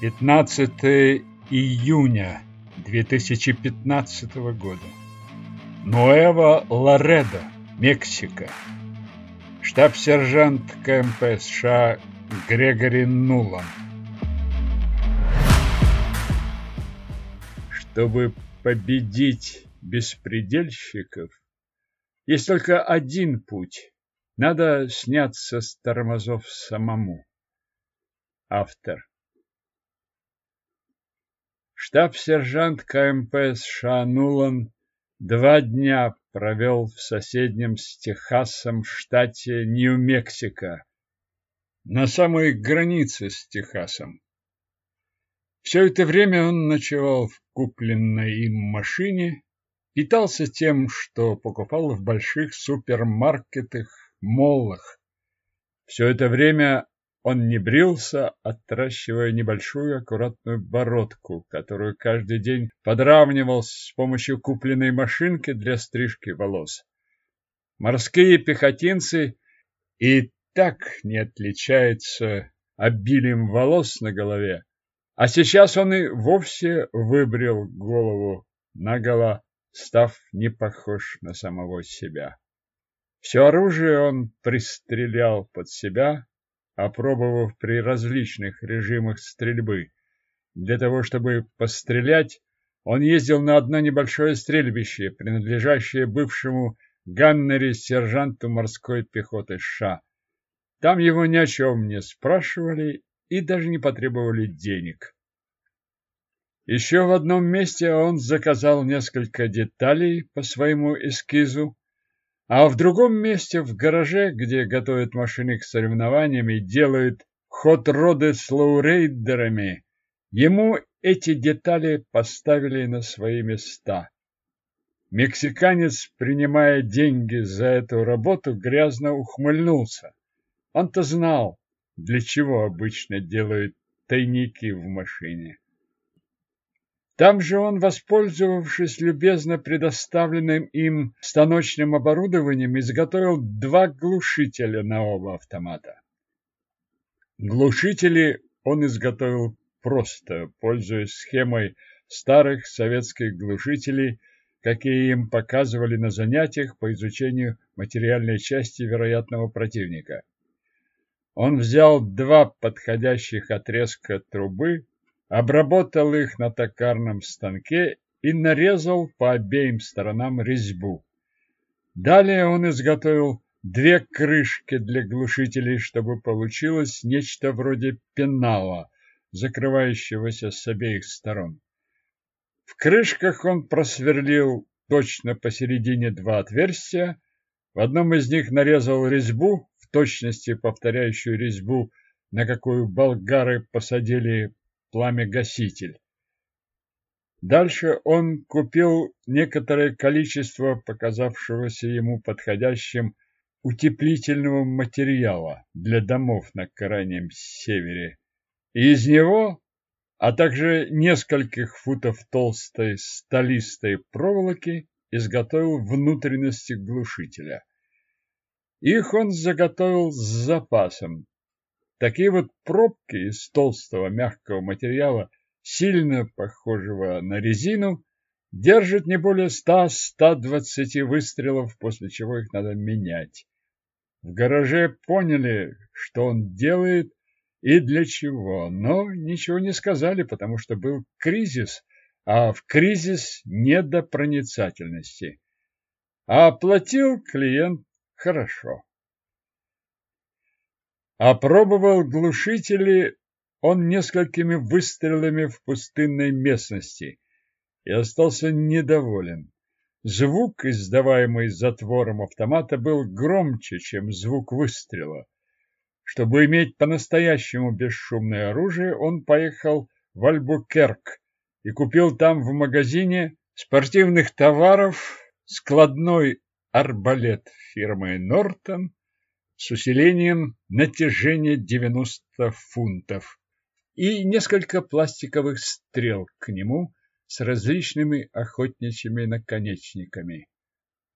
15 июня 2015 года. Нуэва Ларедо, Мексика. Штаб-сержант КМП США Грегори Нулан. Чтобы победить беспредельщиков, есть только один путь. Надо сняться с тормозов самому. Автор. Штаб-сержант КМП США Нулан два дня провел в соседнем с Техасом штате Нью-Мексико, на самой границе с Техасом. Все это время он ночевал в купленной им машине, питался тем, что покупал в больших супермаркетах, моллах. Все это время он не брился, отращивая небольшую аккуратную бородку, которую каждый день подравнивал с помощью купленной машинки для стрижки волос. Морские пехотинцы и так не отличаются обилием волос на голове, а сейчас он и вовсе выбрил голову наголо, став не похож на самого себя. Все оружие он пристрелял под себя, опробовав при различных режимах стрельбы. Для того, чтобы пострелять, он ездил на одно небольшое стрельбище, принадлежащее бывшему Ганнери сержанту морской пехоты США. Там его ни о чем не спрашивали и даже не потребовали денег. Еще в одном месте он заказал несколько деталей по своему эскизу, а в другом месте, в гараже, где готовят машины к соревнованиям и делают хот-роды с лоурейдерами, ему эти детали поставили на свои места. Мексиканец, принимая деньги за эту работу, грязно ухмыльнулся. Он-то знал, для чего обычно делают тайники в машине. Там же он, воспользовавшись любезно предоставленным им станочным оборудованием, изготовил два глушителя на оба автомата. Глушители он изготовил просто, пользуясь схемой старых советских глушителей, какие им показывали на занятиях по изучению материальной части вероятного противника. Он взял два подходящих отрезка трубы, обработал их на токарном станке и нарезал по обеим сторонам резьбу. Далее он изготовил две крышки для глушителей, чтобы получилось нечто вроде пенала, закрывающегося с обеих сторон. В крышках он просверлил точно посередине два отверстия, в одном из них нарезал резьбу, в точности повторяющую резьбу, на какую болгары посадили пламя-гаситель. Дальше он купил некоторое количество показавшегося ему подходящим утеплительного материала для домов на крайнем севере. И из него, а также нескольких футов толстой столистой проволоки, изготовил внутренности глушителя. Их он заготовил с запасом, Такие вот пробки из толстого мягкого материала, сильно похожего на резину, держат не более 100-120 выстрелов, после чего их надо менять. В гараже поняли, что он делает и для чего, но ничего не сказали, потому что был кризис, а в кризис не до. А оплатил клиент хорошо. Опробовал глушители он несколькими выстрелами в пустынной местности и остался недоволен. Звук, издаваемый затвором автомата, был громче, чем звук выстрела. Чтобы иметь по-настоящему бесшумное оружие, он поехал в Альбукерк и купил там в магазине спортивных товаров складной арбалет фирмы Нортон с усилением натяжения 90 фунтов и несколько пластиковых стрел к нему с различными охотничьими наконечниками.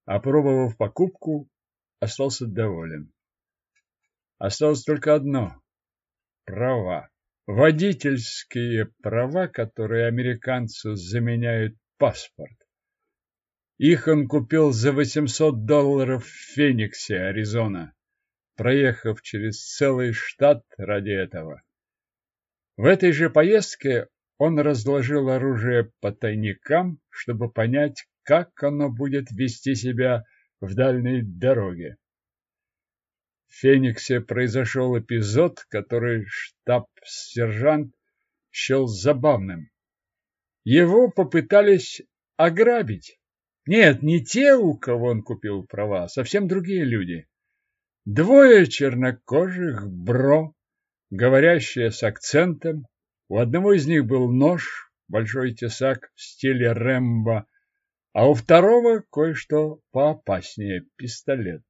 Опробовав покупку, остался доволен. Осталось только одно – права. водительские права, которые американцу заменяют паспорт. Их он купил за 800 долларов в Фениксе, Аризона, проехав через целый штат ради этого. В этой же поездке он разложил оружие по тайникам, чтобы понять, как оно будет вести себя в дальней дороге. В Фениксе произошел эпизод, который штаб-сержант счел забавным. Его попытались ограбить. Нет, не те, у кого он купил права, совсем другие люди. Двое чернокожих бро, говорящие с акцентом. У одного из них был нож, большой тесак в стиле Рэмбо, а у второго кое-что поопаснее – пистолет.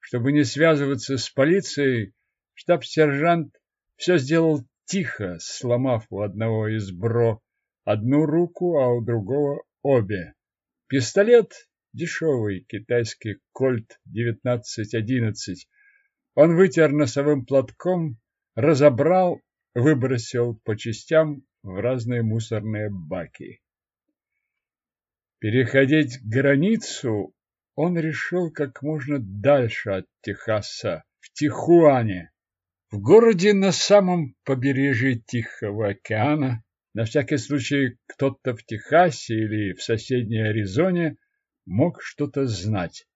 Чтобы не связываться с полицией, штаб-сержант все сделал тихо, сломав у одного из бро одну руку, а у другого обе. Пистолет дешевый, китайский кольт 1911. Он вытер носовым платком, разобрал, выбросил по частям в разные мусорные баки. Переходить границу он решил как можно дальше от Техаса, в Тихуане, в городе на самом побережье Тихого океана, на всякий случай кто-то в Техасе или в соседней Аризоне мог что-то знать.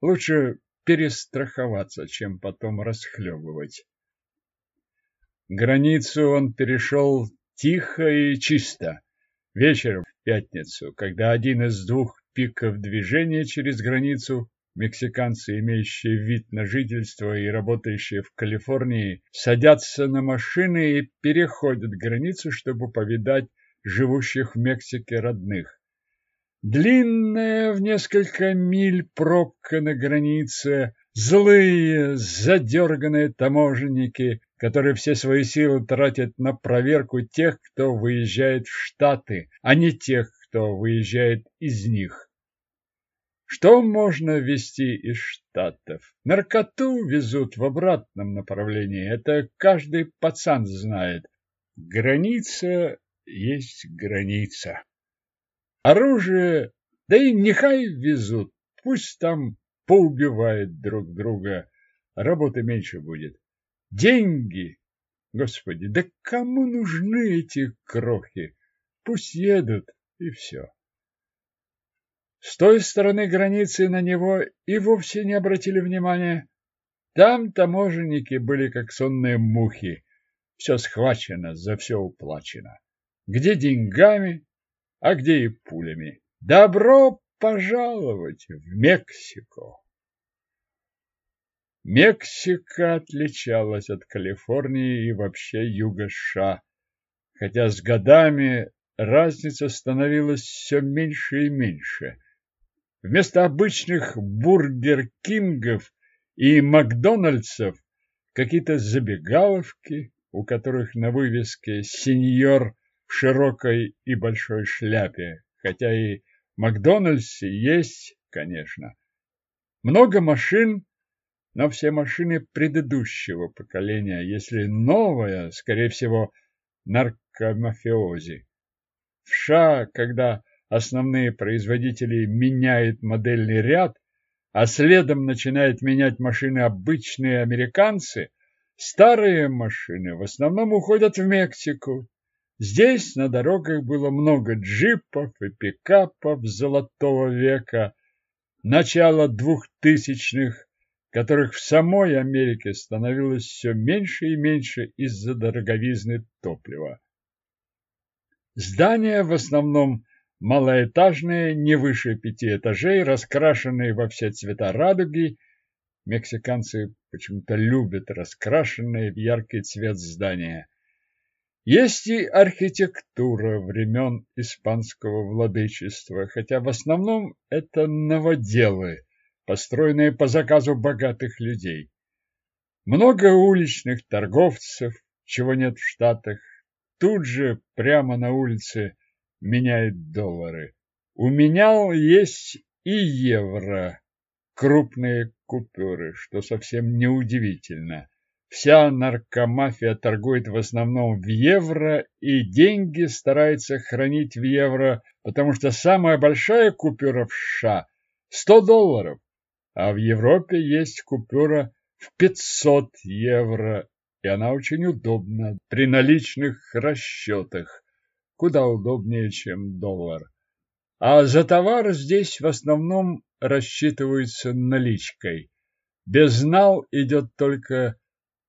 Лучше перестраховаться, чем потом расхлебывать. Границу он перешел тихо и чисто. Вечером в пятницу, когда один из двух пиков движения через границу Мексиканцы, имеющие вид на жительство и работающие в Калифорнии, садятся на машины и переходят границу, чтобы повидать живущих в Мексике родных. Длинная в несколько миль пробка на границе, злые, задерганные таможенники, которые все свои силы тратят на проверку тех, кто выезжает в Штаты, а не тех, кто выезжает из них. Что можно везти из Штатов? Наркоту везут в обратном направлении. Это каждый пацан знает. Граница есть граница. Оружие, да и нехай везут. Пусть там поубивают друг друга. Работы меньше будет. Деньги. Господи, да кому нужны эти крохи? Пусть едут, и все. С той стороны границы на него и вовсе не обратили внимания. Там таможенники были как сонные мухи. Все схвачено, за все уплачено. Где деньгами, а где и пулями. Добро пожаловать в Мексику! Мексика отличалась от Калифорнии и вообще юга США, хотя с годами разница становилась все меньше и меньше. Вместо обычных бургер-кингов и макдональдсов какие-то забегаловки, у которых на вывеске «Сеньор» в широкой и большой шляпе, хотя и Макдональдс есть, конечно. Много машин, но все машины предыдущего поколения, если новая, скорее всего, наркомафиози. В США, когда основные производители меняют модельный ряд, а следом начинают менять машины обычные американцы, старые машины в основном уходят в Мексику. Здесь на дорогах было много джипов и пикапов золотого века, начала двухтысячных, которых в самой Америке становилось все меньше и меньше из-за дороговизны топлива. Здания в основном малоэтажные, не выше пяти этажей, раскрашенные во все цвета радуги. Мексиканцы почему-то любят раскрашенные в яркий цвет здания. Есть и архитектура времен испанского владычества, хотя в основном это новоделы, построенные по заказу богатых людей. Много уличных торговцев, чего нет в Штатах. Тут же, прямо на улице, меняет доллары. У меня есть и евро, крупные купюры, что совсем неудивительно. Вся наркомафия торгует в основном в евро и деньги старается хранить в евро, потому что самая большая купюра в США – 100 долларов, а в Европе есть купюра в 500 евро, и она очень удобна при наличных расчетах, куда удобнее, чем доллар. А за товар здесь в основном рассчитываются наличкой. Безнал идет только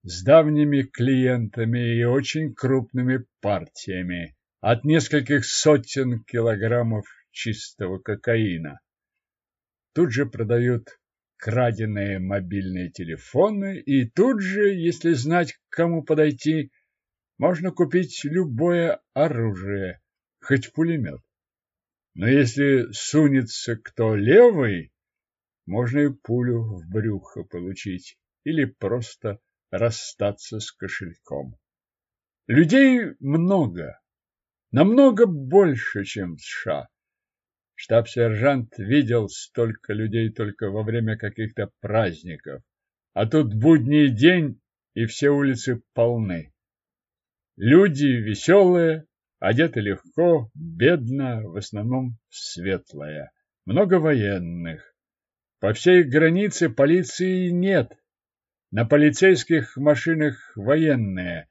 с давними клиентами и очень крупными партиями, от нескольких сотен килограммов чистого кокаина. Тут же продают краденые мобильные телефоны, и тут же, если знать, к кому подойти, можно купить любое оружие, хоть пулемет. Но если сунется кто левый, можно и пулю в брюхо получить или просто расстаться с кошельком. Людей много, намного больше, чем в США. Штаб-сержант видел столько людей только во время каких-то праздников, а тут будний день, и все улицы полны. Люди веселые, одеты легко, бедно, в основном светлое. Много военных. По всей границе полиции нет, на полицейских машинах военные,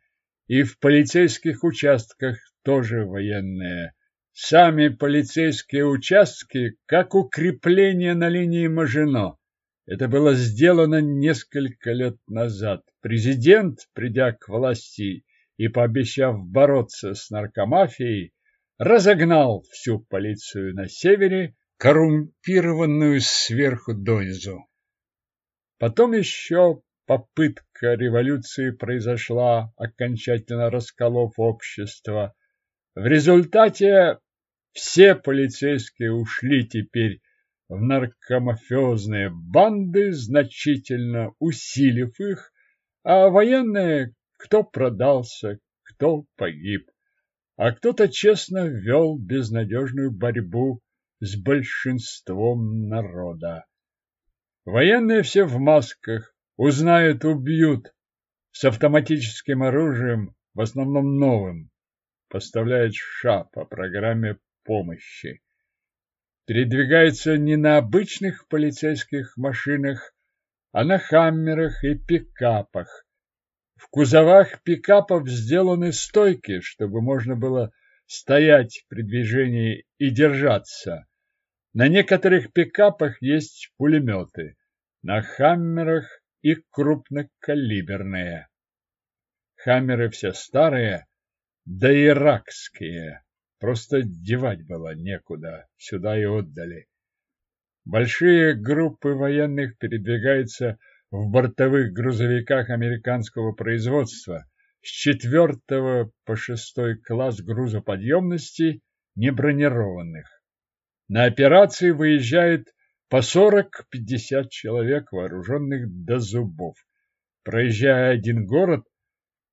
и в полицейских участках тоже военные. Сами полицейские участки как укрепление на линии Мажино. Это было сделано несколько лет назад. Президент, придя к власти и пообещав бороться с наркомафией, разогнал всю полицию на севере, коррумпированную сверху донизу. Потом еще попытка революции произошла, окончательно расколов общество. В результате все полицейские ушли теперь в наркомафиозные банды, значительно усилив их, а военные кто продался, кто погиб, а кто-то честно вел безнадежную борьбу с большинством народа. Военные все в масках, Узнают, убьют. С автоматическим оружием, в основном новым. Поставляет ША по программе помощи. Передвигается не на обычных полицейских машинах, а на хаммерах и пикапах. В кузовах пикапов сделаны стойки, чтобы можно было стоять при движении и держаться. На некоторых пикапах есть пулеметы. На хаммерах и крупнокалиберные. Хаммеры все старые, да иракские. Просто девать было некуда, сюда и отдали. Большие группы военных передвигаются в бортовых грузовиках американского производства с четвертого по шестой класс грузоподъемности небронированных. На операции выезжает по сорок-пятьдесят человек, вооруженных до зубов. Проезжая один город,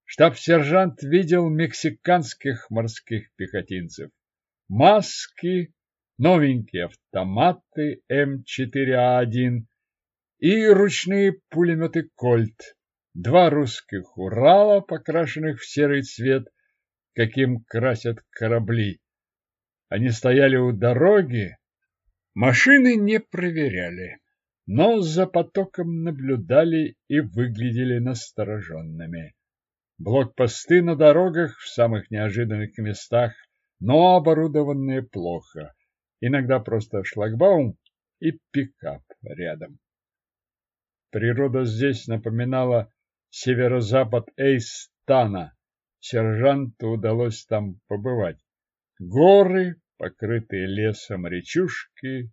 штаб-сержант видел мексиканских морских пехотинцев. Маски, новенькие автоматы М4А1 и ручные пулеметы «Кольт». Два русских «Урала», покрашенных в серый цвет, каким красят корабли. Они стояли у дороги, Машины не проверяли, но за потоком наблюдали и выглядели настороженными. Блокпосты на дорогах в самых неожиданных местах, но оборудованные плохо. Иногда просто шлагбаум и пикап рядом. Природа здесь напоминала северо-запад Эйстана. Сержанту удалось там побывать. Горы, покрытые лесом речушки,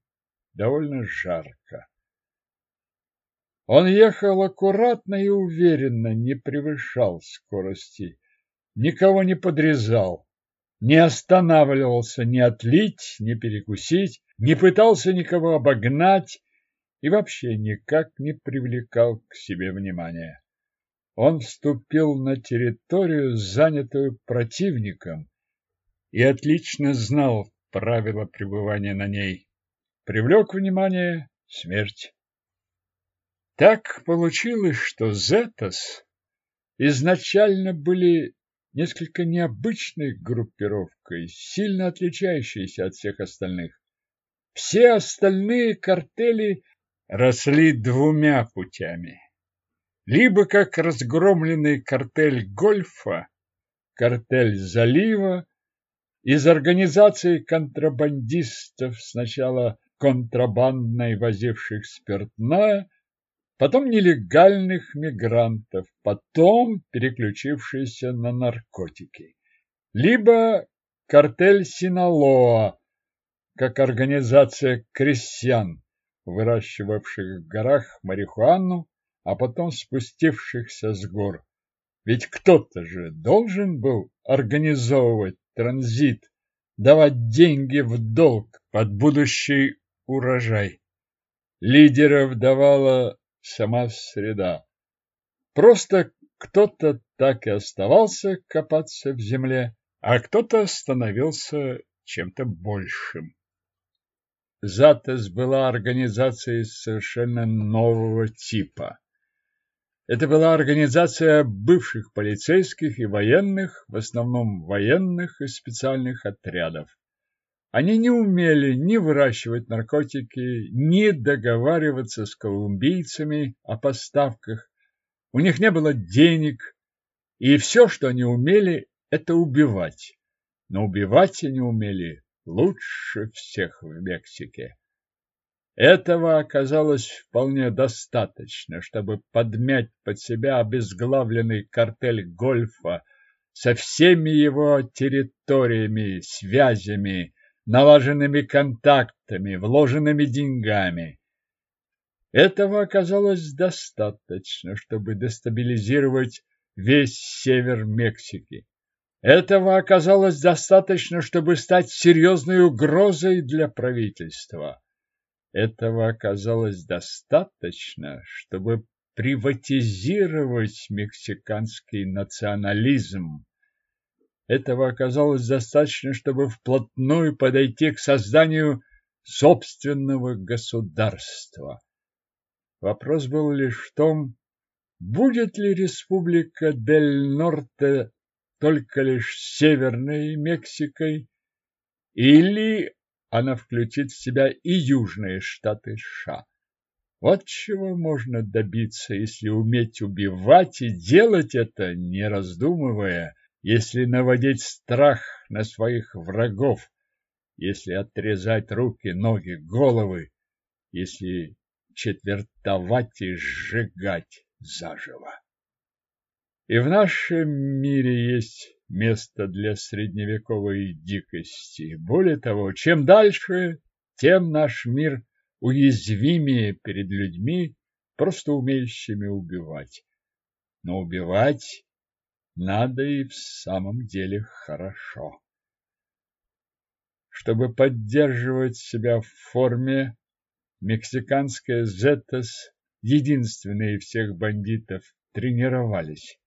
довольно жарко. Он ехал аккуратно и уверенно, не превышал скорости, никого не подрезал, не останавливался ни отлить, ни перекусить, не пытался никого обогнать и вообще никак не привлекал к себе внимания. Он вступил на территорию, занятую противником, и отлично знал правила пребывания на ней. Привлек внимание смерть. Так получилось, что Зетос изначально были несколько необычной группировкой, сильно отличающейся от всех остальных. Все остальные картели росли двумя путями. Либо как разгромленный картель Гольфа, картель Залива, из организации контрабандистов сначала контрабандной возивших спиртное, потом нелегальных мигрантов, потом переключившиеся на наркотики. Либо картель Синалоа, как организация крестьян, выращивавших в горах марихуану, а потом спустившихся с гор. Ведь кто-то же должен был организовывать транзит, давать деньги в долг под будущий урожай. Лидеров давала сама среда. Просто кто-то так и оставался копаться в земле, а кто-то становился чем-то большим. ЗАТЭС была организацией совершенно нового типа. Это была организация бывших полицейских и военных, в основном военных и специальных отрядов. Они не умели ни выращивать наркотики, ни договариваться с колумбийцами о поставках. У них не было денег, и все, что они умели, это убивать. Но убивать они умели лучше всех в Мексике. Этого оказалось вполне достаточно, чтобы подмять под себя обезглавленный картель Гольфа со всеми его территориями, связями, налаженными контактами, вложенными деньгами. Этого оказалось достаточно, чтобы дестабилизировать весь север Мексики. Этого оказалось достаточно, чтобы стать серьезной угрозой для правительства. Этого оказалось достаточно, чтобы приватизировать мексиканский национализм. Этого оказалось достаточно, чтобы вплотную подойти к созданию собственного государства. Вопрос был лишь в том, будет ли республика Дель Норте только лишь Северной Мексикой, или она включит в себя и южные штаты США. Вот чего можно добиться, если уметь убивать и делать это, не раздумывая, если наводить страх на своих врагов, если отрезать руки, ноги, головы, если четвертовать и сжигать заживо. И в нашем мире есть место для средневековой дикости. Более того, чем дальше, тем наш мир уязвимее перед людьми, просто умеющими убивать. Но убивать надо и в самом деле хорошо. Чтобы поддерживать себя в форме, мексиканская Зетас, единственные всех бандитов, тренировались.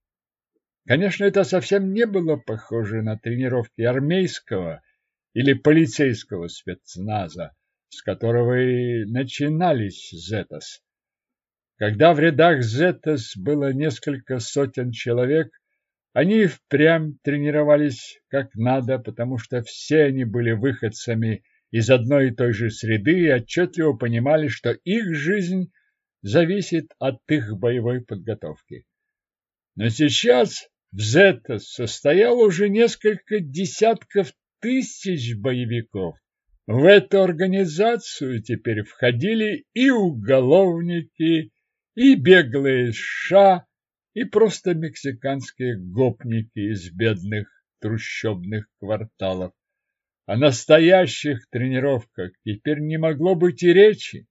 Конечно, это совсем не было похоже на тренировки армейского или полицейского спецназа, с которого и начинались Зетас. Когда в рядах Зетас было несколько сотен человек, они впрямь тренировались как надо, потому что все они были выходцами из одной и той же среды и отчетливо понимали, что их жизнь зависит от их боевой подготовки. Но сейчас в Зета состояло уже несколько десятков тысяч боевиков. В эту организацию теперь входили и уголовники, и беглые ша, и просто мексиканские гопники из бедных трущобных кварталов. О настоящих тренировках теперь не могло быть и речи.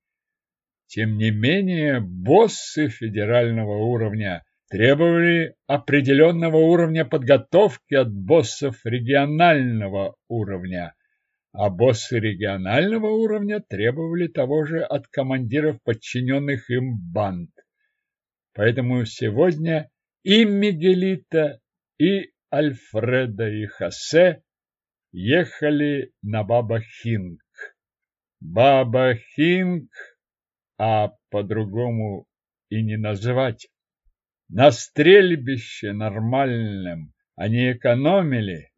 Тем не менее, боссы федерального уровня требовали определенного уровня подготовки от боссов регионального уровня, а боссы регионального уровня требовали того же от командиров подчиненных им банд. Поэтому сегодня и Мигелита, и Альфреда, и Хосе ехали на Баба-Хинг. Баба-Хинг, а по-другому и не называть. На стрельбище нормальном они экономили.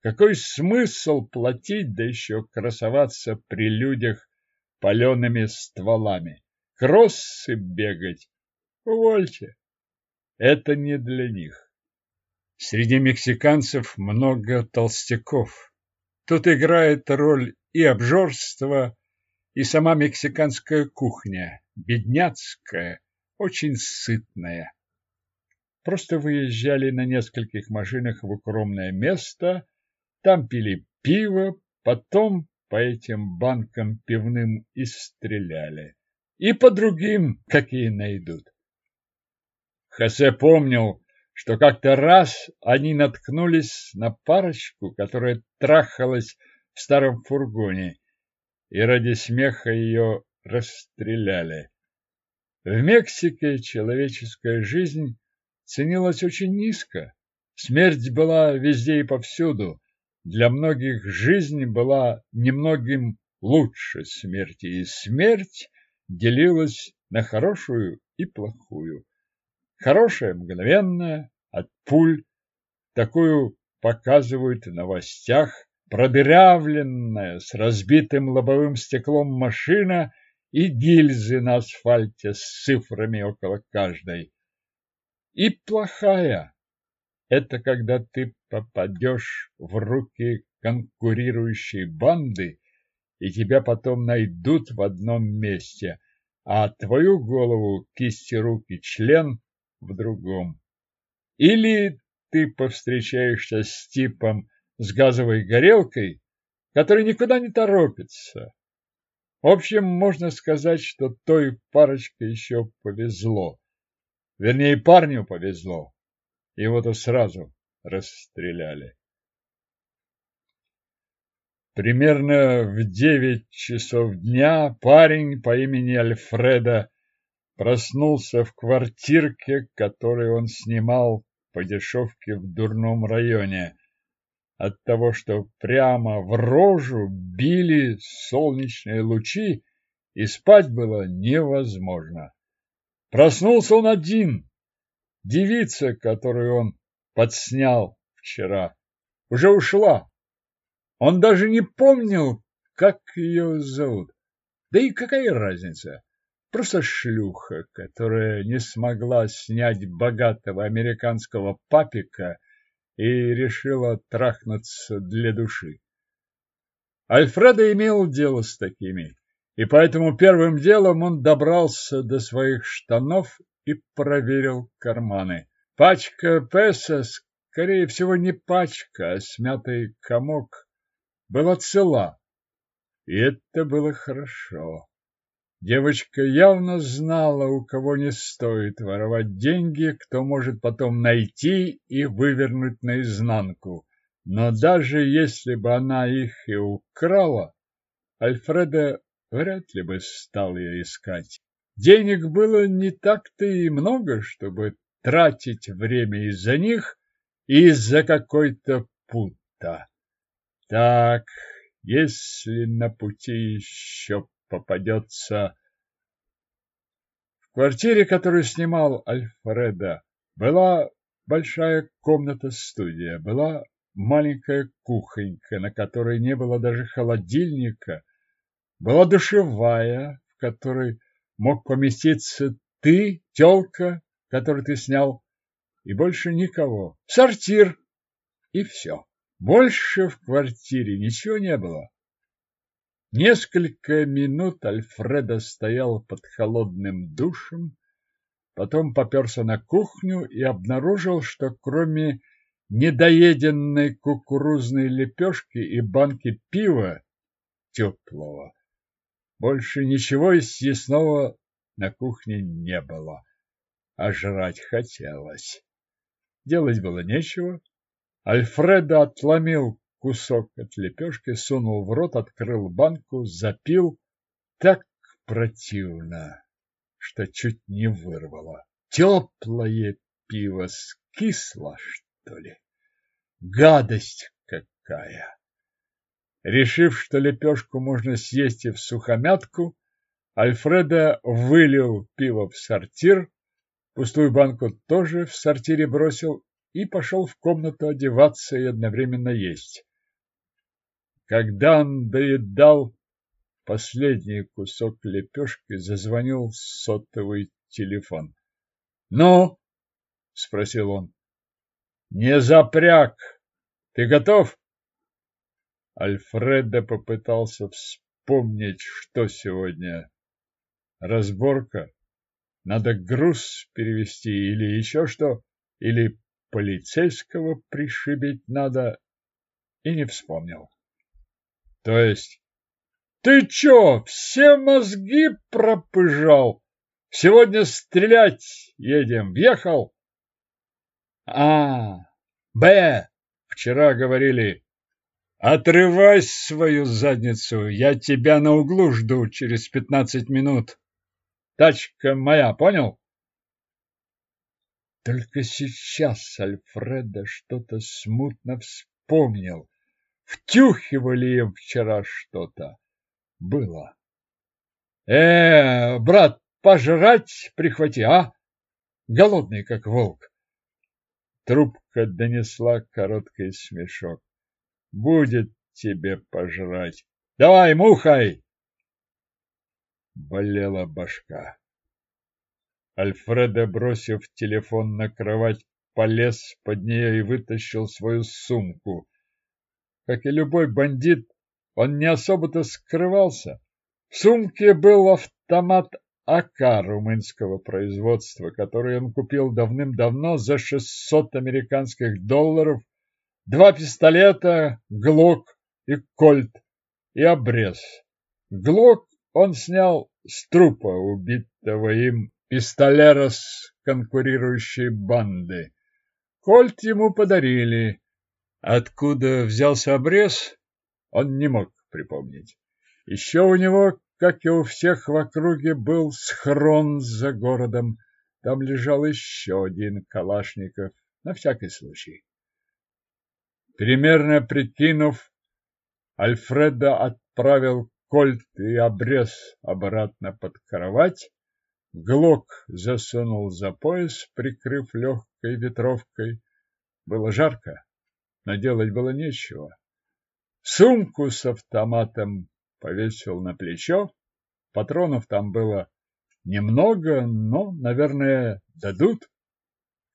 Какой смысл платить, да еще красоваться при людях палеными стволами? Кроссы бегать? Увольте. Это не для них. Среди мексиканцев много толстяков. Тут играет роль и обжорство, и сама мексиканская кухня, бедняцкая, очень сытная. Просто выезжали на нескольких машинах в укромное место, там пили пиво, потом по этим банкам пивным и стреляли. И по другим, какие найдут. Хосе помнил, что как-то раз они наткнулись на парочку, которая трахалась в старом фургоне, и ради смеха ее расстреляли. В Мексике человеческая жизнь ценилась очень низко. Смерть была везде и повсюду. Для многих жизнь была немногим лучше смерти, и смерть делилась на хорошую и плохую. Хорошая мгновенная, от пуль, такую показывают в новостях, продырявленная с разбитым лобовым стеклом машина и гильзы на асфальте с цифрами около каждой. И плохая – это когда ты попадешь в руки конкурирующей банды, и тебя потом найдут в одном месте, а твою голову, кисти руки, член в другом. Или ты повстречаешься с типом с газовой горелкой, который никуда не торопится. В общем, можно сказать, что той парочке еще повезло. Вернее, парню повезло. Его-то сразу расстреляли. Примерно в девять часов дня парень по имени Альфреда проснулся в квартирке, которую он снимал по дешевке в дурном районе. От того, что прямо в рожу били солнечные лучи, и спать было невозможно. Проснулся он один. Девица, которую он подснял вчера, уже ушла. Он даже не помнил, как ее зовут. Да и какая разница? Просто шлюха, которая не смогла снять богатого американского папика и решила трахнуться для души. Альфредо имел дело с такими, и поэтому первым делом он добрался до своих штанов и проверил карманы. Пачка песо, скорее всего, не пачка, а смятый комок, была цела, и это было хорошо. Девочка явно знала, у кого не стоит воровать деньги, кто может потом найти и вывернуть наизнанку. Но даже если бы она их и украла, Альфреда вряд ли бы стал ее искать. Денег было не так-то и много, чтобы тратить время из-за них и из-за какой-то пута. Так, если на пути еще попадется. В квартире, которую снимал Альфреда, была большая комната-студия, была маленькая кухонька, на которой не было даже холодильника, была душевая, в которой мог поместиться ты, тёлка, которую ты снял, и больше никого. Сортир, и все. Больше в квартире ничего не было. Несколько минут Альфредо стоял под холодным душем, потом поперся на кухню и обнаружил, что кроме недоеденной кукурузной лепешки и банки пива теплого, больше ничего из съестного на кухне не было, а жрать хотелось. Делать было нечего. Альфредо отломил кусок от лепешки, сунул в рот, открыл банку, запил. Так противно, что чуть не вырвало. Теплое пиво скисло, что ли? Гадость какая! Решив, что лепешку можно съесть и в сухомятку, Альфредо вылил пиво в сортир, Пустую банку тоже в сортире бросил и пошел в комнату одеваться и одновременно есть. Когда он доедал последний кусок лепешки, зазвонил сотовый телефон. — Ну? — спросил он. — Не запряг. Ты готов? Альфредо попытался вспомнить, что сегодня. Разборка? Надо груз перевести или еще что? Или полицейского пришибить надо? И не вспомнил. То есть... Ты чё, все мозги пропыжал? Сегодня стрелять едем. Въехал? А, Б. Вчера говорили. Отрывай свою задницу. Я тебя на углу жду через пятнадцать минут. Тачка моя, понял? Только сейчас Альфреда что-то смутно вспомнил. Втюхивали им вчера что-то. Было. Э, брат, пожрать прихвати, а? Голодный, как волк. Трубка донесла короткий смешок. Будет тебе пожрать. Давай, мухай! Болела башка. Альфредо, бросив телефон на кровать, полез под нее и вытащил свою сумку. Как и любой бандит, он не особо-то скрывался. В сумке был автомат АК румынского производства, который он купил давным-давно за 600 американских долларов, два пистолета, ГЛОК и Кольт, и обрез. ГЛОК он снял с трупа убитого им пистолера с конкурирующей банды. Кольт ему подарили. Откуда взялся обрез, он не мог припомнить. Еще у него, как и у всех в округе, был схрон за городом. Там лежал еще один Калашников, на всякий случай. Примерно прикинув, Альфреда отправил кольт и обрез обратно под кровать, глок засунул за пояс, прикрыв легкой ветровкой. Было жарко, но делать было нечего. Сумку с автоматом повесил на плечо. Патронов там было немного, но, наверное, дадут.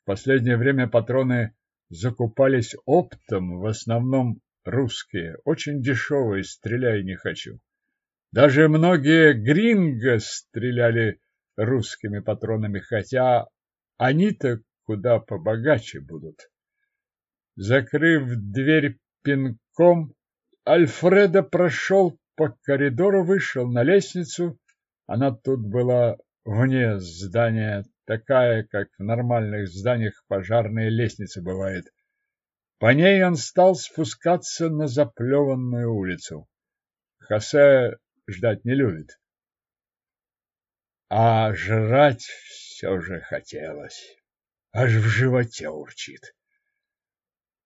В последнее время патроны закупались оптом, в основном русские, очень дешевые, стреляй не хочу. Даже многие гринго стреляли русскими патронами, хотя они-то куда побогаче будут. Закрыв дверь пинком, Альфредо прошел по коридору, вышел на лестницу. Она тут была вне здания, такая, как в нормальных зданиях пожарные лестницы бывает. По ней он стал спускаться на заплеванную улицу. Хосе ждать не любит. А жрать все же хотелось. Аж в животе урчит.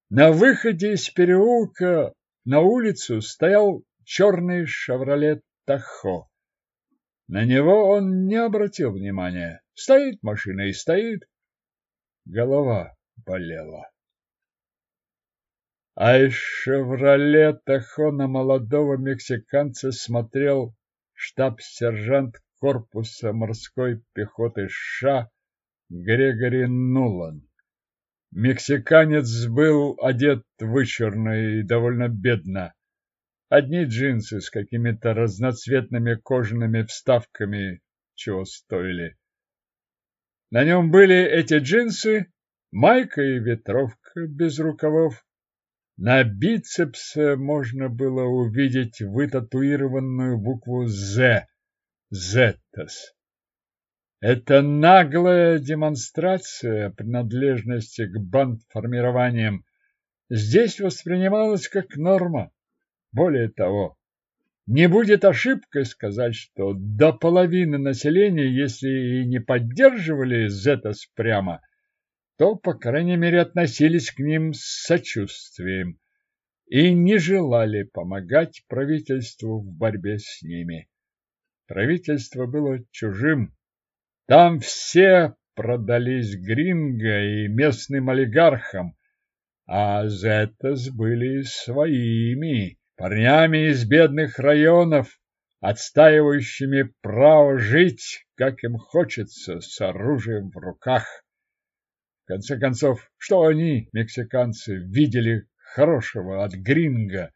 На выходе из переулка на улицу стоял черный шевролет Тахо. На него он не обратил внимания. Стоит машина и стоит. Голова болела. А из «Шевроле Тахо» на молодого мексиканца смотрел штаб-сержант корпуса морской пехоты США Грегори Нулан. Мексиканец был одет вычурно и довольно бедно. Одни джинсы с какими-то разноцветными кожаными вставками чего стоили. На нем были эти джинсы, майка и ветровка без рукавов, на бицепсе можно было увидеть вытатуированную букву «З» – «Зеттас». Это наглая демонстрация принадлежности к бандформированиям здесь воспринималась как норма. Более того, не будет ошибкой сказать, что до половины населения, если и не поддерживали Зетас прямо, то, по крайней мере, относились к ним с сочувствием и не желали помогать правительству в борьбе с ними. Правительство было чужим. Там все продались Гринго и местным олигархам, а Зетас были своими, парнями из бедных районов, отстаивающими право жить, как им хочется, с оружием в руках. В конце концов, что они, мексиканцы, видели хорошего от Гринго?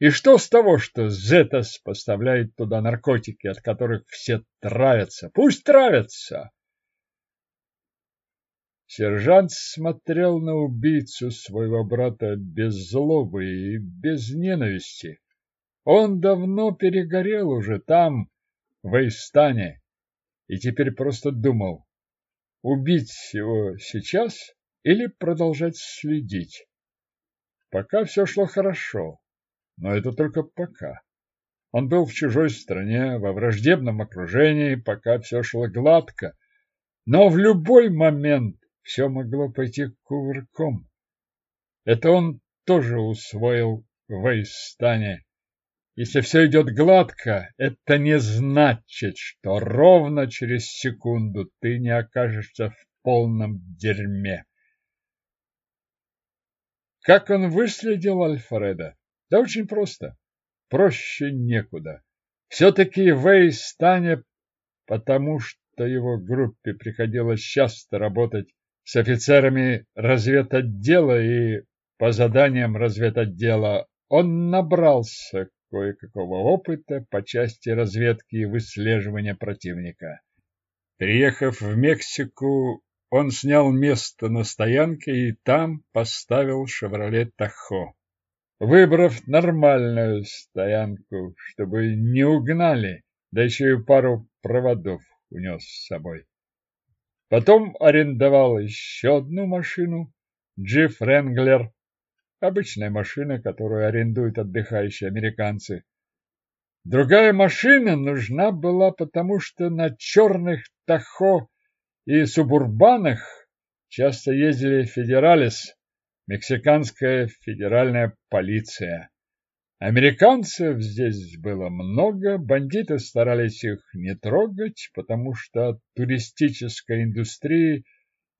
И что с того, что Зетас поставляет туда наркотики, от которых все травятся? Пусть травятся! Сержант смотрел на убийцу своего брата без злобы и без ненависти. Он давно перегорел уже там, в Эйстане, и теперь просто думал, убить его сейчас или продолжать следить. Пока все шло хорошо, но это только пока. Он был в чужой стране, во враждебном окружении, пока все шло гладко, но в любой момент все могло пойти кувырком. Это он тоже усвоил в Эйстане. Если все идет гладко, это не значит, что ровно через секунду ты не окажешься в полном дерьме. Как он выследил Альфреда? Да очень просто. Проще некуда. Все-таки в Эйстане, потому что его группе приходилось часто работать с офицерами разведотдела и по заданиям разведотдела он набрался кое-какого опыта по части разведки и выслеживания противника. Приехав в Мексику, он снял место на стоянке и там поставил «Шевроле Тахо». Выбрав нормальную стоянку, чтобы не угнали, да еще и пару проводов унес с собой. Потом арендовал еще одну машину, джип Ренглер, обычная машина, которую арендуют отдыхающие американцы. Другая машина нужна была, потому что на черных Тахо и Субурбанах часто ездили федералис, мексиканская федеральная полиция. Американцев здесь было много, бандиты старались их не трогать, потому что от туристической индустрии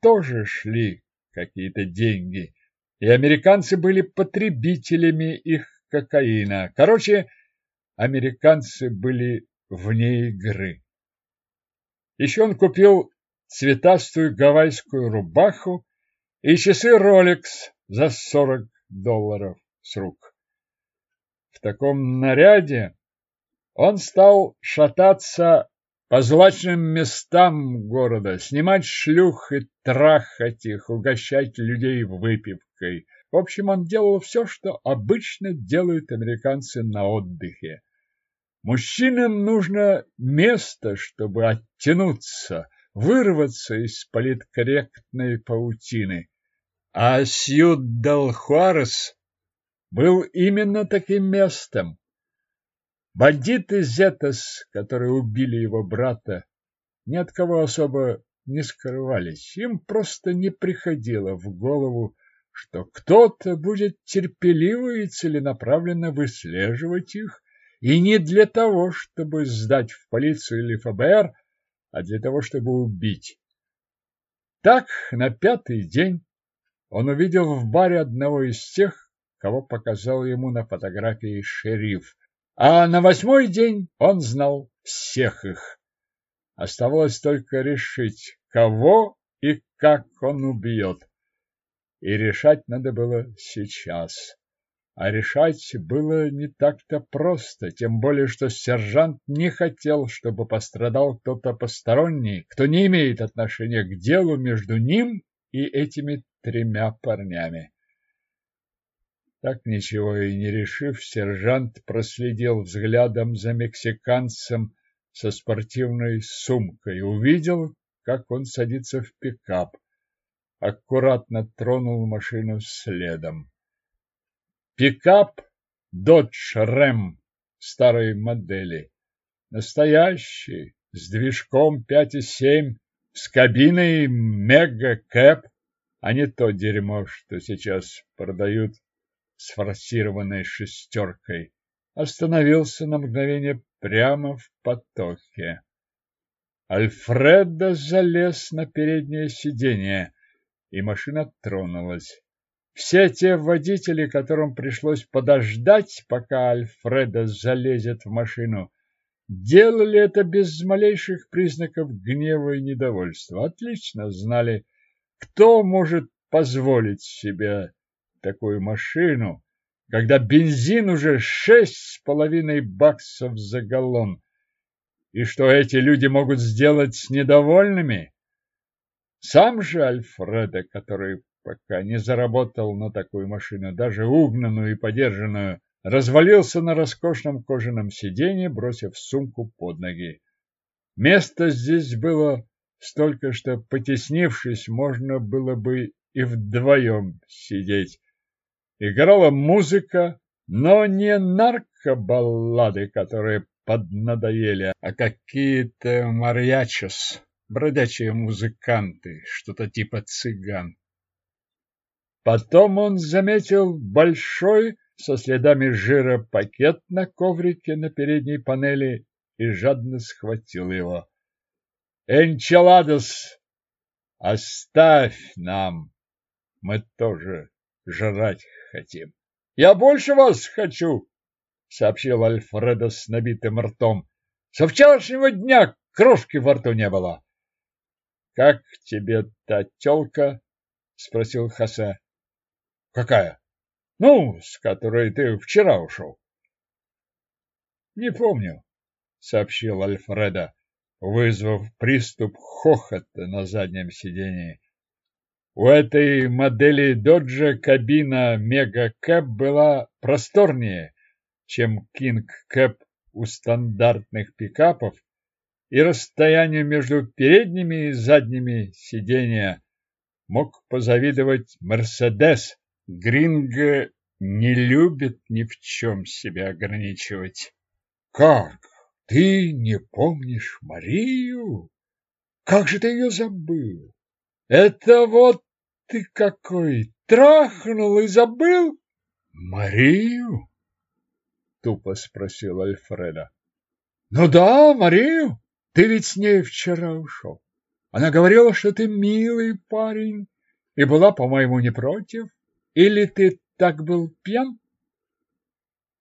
тоже шли какие-то деньги, и американцы были потребителями их кокаина. Короче, американцы были вне игры. Еще он купил цветастую гавайскую рубаху и часы Rolex за 40 долларов с рук. Таком наряде он стал шататься по злачным местам города, снимать шлюх и трахать их, угощать людей выпивкой. В общем, он делал все, что обычно делают американцы на отдыхе. Мужчинам нужно место, чтобы оттянуться, вырваться из политкорректной паутины. А Сьюд-дел-Хуарес был именно таким местом. Бандиты Зетас, которые убили его брата, ни от кого особо не скрывались. Им просто не приходило в голову, что кто-то будет терпеливо и целенаправленно выслеживать их, и не для того, чтобы сдать в полицию или ФБР, а для того, чтобы убить. Так, на пятый день он увидел в баре одного из тех, кого показал ему на фотографии шериф. А на восьмой день он знал всех их. Оставалось только решить, кого и как он убьет. И решать надо было сейчас. А решать было не так-то просто, тем более, что сержант не хотел, чтобы пострадал кто-то посторонний, кто не имеет отношения к делу между ним и этими тремя парнями. Так ничего и не решив, сержант проследил взглядом за мексиканцем со спортивной сумкой и увидел, как он садится в пикап. Аккуратно тронул машину следом. Пикап Dodge Ram старой модели. Настоящий, с движком 5,7, с кабиной Мега Кэп, а не то дерьмо, что сейчас продают с форсированной шестеркой, остановился на мгновение прямо в потоке. Альфредо залез на переднее сиденье, и машина тронулась. Все те водители, которым пришлось подождать, пока Альфредо залезет в машину, делали это без малейших признаков гнева и недовольства. Отлично знали, кто может позволить себе такую машину, когда бензин уже шесть с половиной баксов за галлон. И что эти люди могут сделать с недовольными? Сам же Альфредо, который пока не заработал на такую машину, даже угнанную и подержанную, развалился на роскошном кожаном сиденье, бросив сумку под ноги. Места здесь было столько, что, потеснившись, можно было бы и вдвоем сидеть. Играла музыка, но не наркобаллады, которые поднадоели, а какие-то марьячос, бродячие музыканты, что-то типа цыган. Потом он заметил большой со следами жира пакет на коврике на передней панели и жадно схватил его. «Энчеладос, оставь нам, мы тоже жрать хотим». «Я больше вас хочу!» — сообщил Альфредо с набитым ртом. «Со вчерашнего дня крошки во рту не было». «Как тебе та тёлка?» — спросил Хосе. Какая? Ну, с которой ты вчера ушел. Не помню, сообщил Альфреда, вызвав приступ хохота на заднем сидении. У этой модели Доджа кабина Мега Кэп была просторнее, чем Кинг Кэп у стандартных пикапов, и расстояние между передними и задними сиденья мог позавидовать Мерседес Гринго не любит ни в чем себя ограничивать. Как? Ты не помнишь Марию? Как же ты ее забыл? Это вот ты какой! Трахнул и забыл? Марию? Тупо спросил Альфреда. Ну да, Марию. Ты ведь с ней вчера ушел. Она говорила, что ты милый парень и была, по-моему, не против. Или ты так был пьян?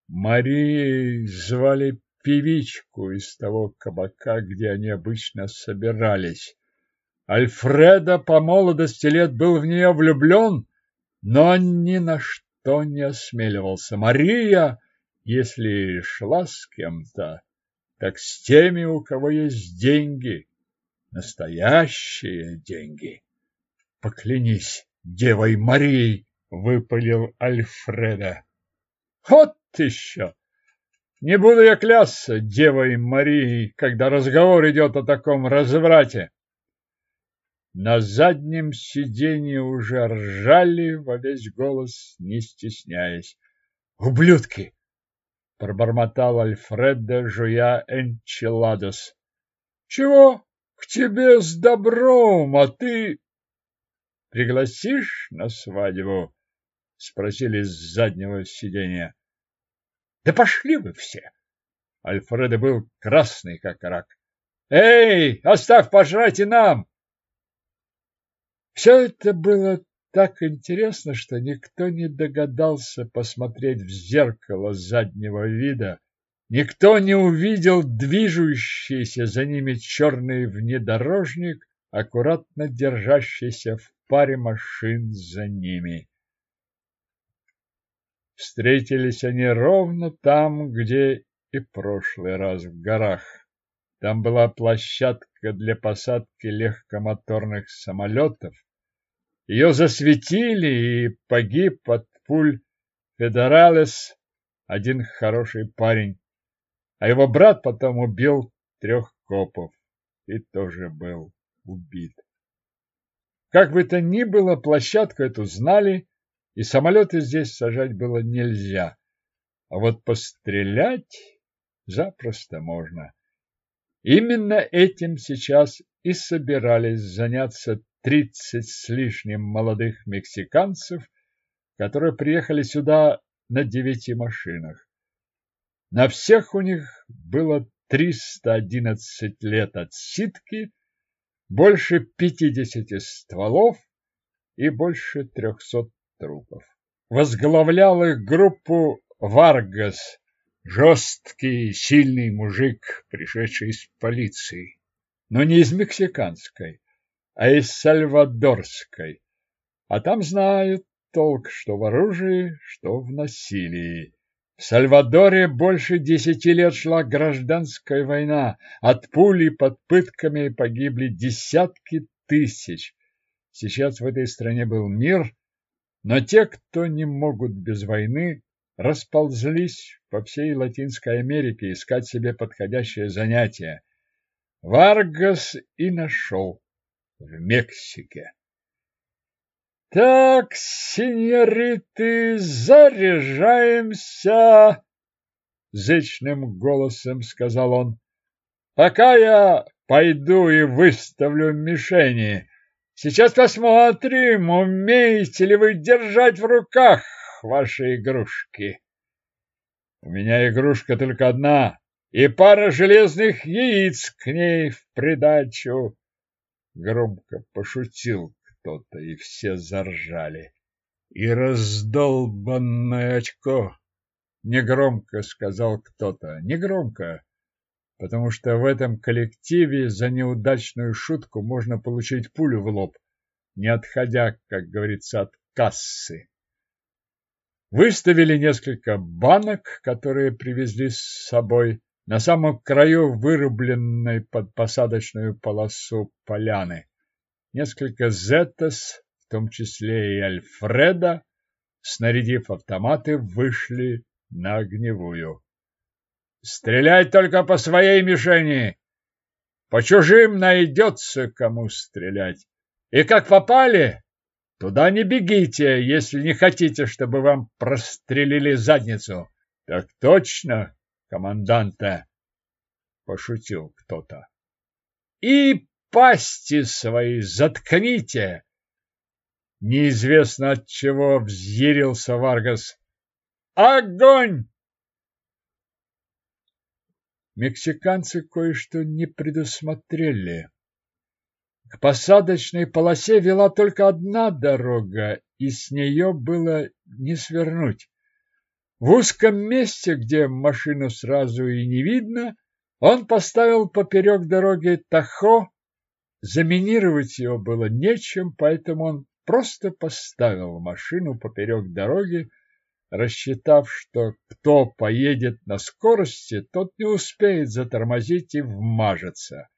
Марией звали певичку из того кабака, где они обычно собирались. Альфреда по молодости лет был в нее влюблен, но ни на что не осмеливался. Мария, если шла с кем-то, так с теми, у кого есть деньги, настоящие деньги. Поклянись Девой Марией, выпалил Альфреда. Вот еще! Не буду я клясться Девой Марией, когда разговор идет о таком разврате. На заднем сиденье уже ржали во весь голос, не стесняясь. «Ублюдки!» — пробормотал Альфредо, жуя энчиладос. «Чего? К тебе с добром, а ты...» «Пригласишь на свадьбу?» спросили с заднего сиденья. Да пошли вы все! Альфредо был красный, как рак. Эй, оставь пожрать и нам! Все это было так интересно, что никто не догадался посмотреть в зеркало заднего вида. Никто не увидел движущийся за ними черный внедорожник, аккуратно держащийся в паре машин за ними. Встретились они ровно там, где и прошлый раз в горах. Там была площадка для посадки легкомоторных самолетов. Ее засветили, и погиб от пуль Федералес, один хороший парень, а его брат потом убил трех копов и тоже был убит. Как бы то ни было, площадку эту знали, и самолеты здесь сажать было нельзя. А вот пострелять запросто можно. Именно этим сейчас и собирались заняться тридцать с лишним молодых мексиканцев, которые приехали сюда на девяти машинах. На всех у них было 311 лет отсидки, больше 50 стволов и больше 300 трупов. Возглавлял их группу Варгас, жесткий, сильный мужик, пришедший из полиции, но не из мексиканской, а из сальвадорской. А там знают толк, что в оружии, что в насилии. В Сальвадоре больше десяти лет шла гражданская война. От пули под пытками погибли десятки тысяч. Сейчас в этой стране был мир, но те, кто не могут без войны, расползлись по всей Латинской Америке искать себе подходящее занятие. Варгас и нашел в Мексике. Так, сеньориты, заряжаемся, зычным голосом сказал он. Пока я пойду и выставлю мишени. Сейчас посмотрим, умеете ли вы держать в руках ваши игрушки. У меня игрушка только одна, и пара железных яиц к ней в придачу. Громко пошутил кто-то, и все заржали. И раздолбанное очко, негромко сказал кто-то, негромко, потому что в этом коллективе за неудачную шутку можно получить пулю в лоб, не отходя, как говорится, от кассы. Выставили несколько банок, которые привезли с собой на самом краю вырубленной под посадочную полосу поляны несколько Зетас, в том числе и Альфреда, снарядив автоматы, вышли на огневую. Стрелять только по своей мишени. По чужим найдется кому стрелять. И как попали, туда не бегите, если не хотите, чтобы вам прострелили задницу. Так точно, команданта, пошутил кто-то. И пасти свои заткните! Неизвестно от чего взъярился Варгас. Огонь! Мексиканцы кое-что не предусмотрели. К посадочной полосе вела только одна дорога, и с нее было не свернуть. В узком месте, где машину сразу и не видно, он поставил поперек дороги Тахо Заминировать его было нечем, поэтому он просто поставил машину поперек дороги, рассчитав, что кто поедет на скорости, тот не успеет затормозить и вмажется.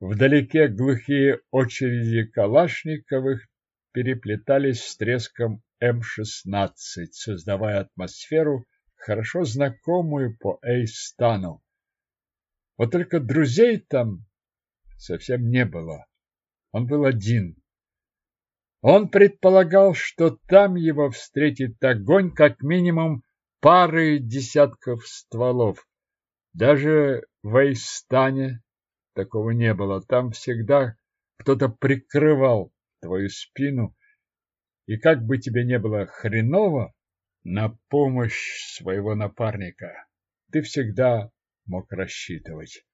Вдалеке глухие очереди Калашниковых переплетались с треском М-16, создавая атмосферу, хорошо знакомую по Эйстану. Вот только друзей там совсем не было. Он был один. Он предполагал, что там его встретит огонь как минимум пары десятков стволов. Даже в Эйстане такого не было. Там всегда кто-то прикрывал твою спину, и как бы тебе не было хреново, на помощь своего напарника ты всегда мог рассчитывать.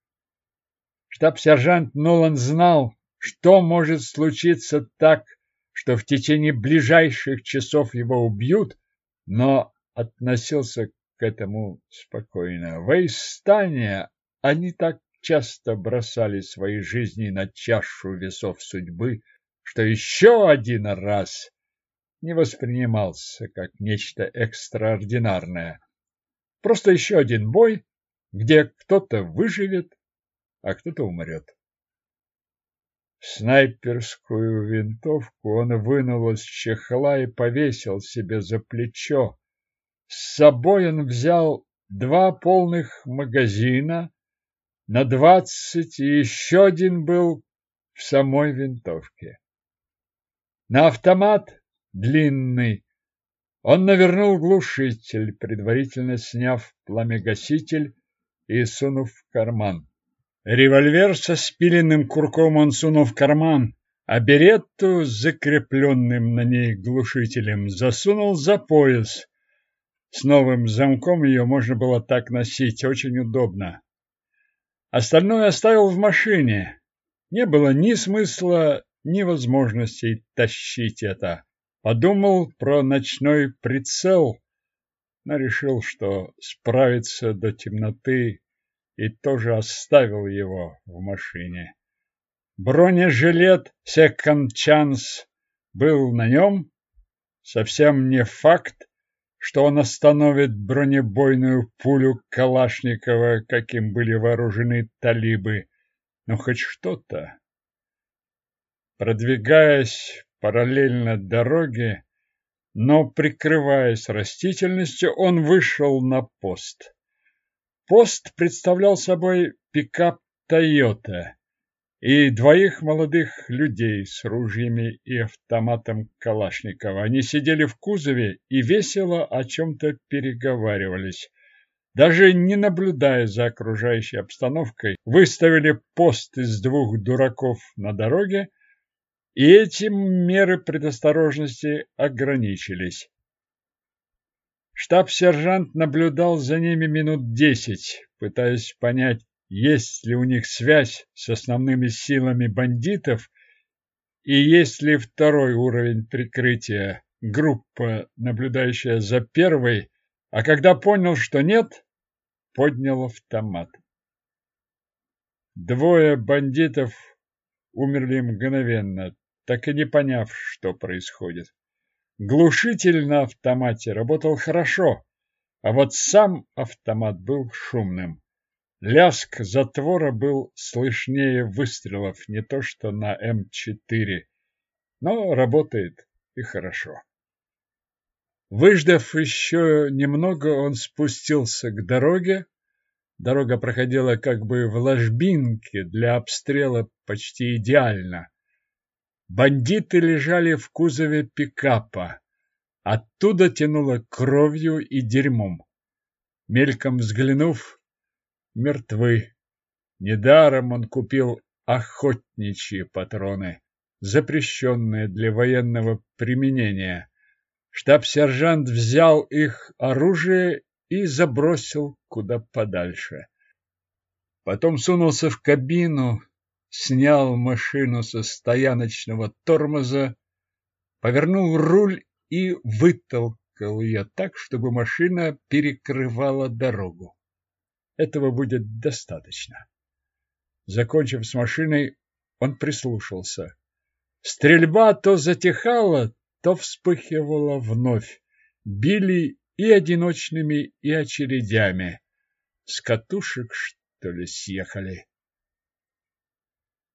Штаб-сержант Нолан знал, что может случиться так, что в течение ближайших часов его убьют, но относился к этому спокойно. В Эйстане они так часто бросали свои жизни на чашу весов судьбы, что еще один раз не воспринимался как нечто экстраординарное. Просто еще один бой, где кто-то выживет, а кто-то умрет. Снайперскую винтовку он вынул из чехла и повесил себе за плечо. С собой он взял два полных магазина на двадцать, и еще один был в самой винтовке. На автомат длинный он навернул глушитель, предварительно сняв пламегаситель и сунув в карман. Револьвер со спиленным курком он сунул в карман, а беретту с закрепленным на ней глушителем засунул за пояс. С новым замком ее можно было так носить, очень удобно. Остальное оставил в машине. Не было ни смысла, ни возможности тащить это. Подумал про ночной прицел, но решил, что справится до темноты и тоже оставил его в машине. Бронежилет Second Chance был на нем. Совсем не факт, что он остановит бронебойную пулю Калашникова, каким были вооружены талибы. Но хоть что-то. Продвигаясь параллельно дороге, но прикрываясь растительностью, он вышел на пост. Пост представлял собой пикап «Тойота» и двоих молодых людей с ружьями и автоматом Калашникова. Они сидели в кузове и весело о чем-то переговаривались. Даже не наблюдая за окружающей обстановкой, выставили пост из двух дураков на дороге, и этим меры предосторожности ограничились. Штаб-сержант наблюдал за ними минут десять, пытаясь понять, есть ли у них связь с основными силами бандитов и есть ли второй уровень прикрытия, группа, наблюдающая за первой, а когда понял, что нет, поднял автомат. Двое бандитов умерли мгновенно, так и не поняв, что происходит. Глушитель на автомате работал хорошо, а вот сам автомат был шумным. Ляск затвора был слышнее выстрелов, не то что на М4, но работает и хорошо. Выждав еще немного, он спустился к дороге. Дорога проходила как бы в ложбинке, для обстрела почти идеально. Бандиты лежали в кузове пикапа. Оттуда тянуло кровью и дерьмом. Мельком взглянув, мертвы. Недаром он купил охотничьи патроны, запрещенные для военного применения. Штаб-сержант взял их оружие и забросил куда подальше. Потом сунулся в кабину, снял машину со стояночного тормоза, повернул руль и вытолкал ее так, чтобы машина перекрывала дорогу. Этого будет достаточно. Закончив с машиной, он прислушался. Стрельба то затихала, то вспыхивала вновь. Били и одиночными, и очередями. С катушек, что ли, съехали.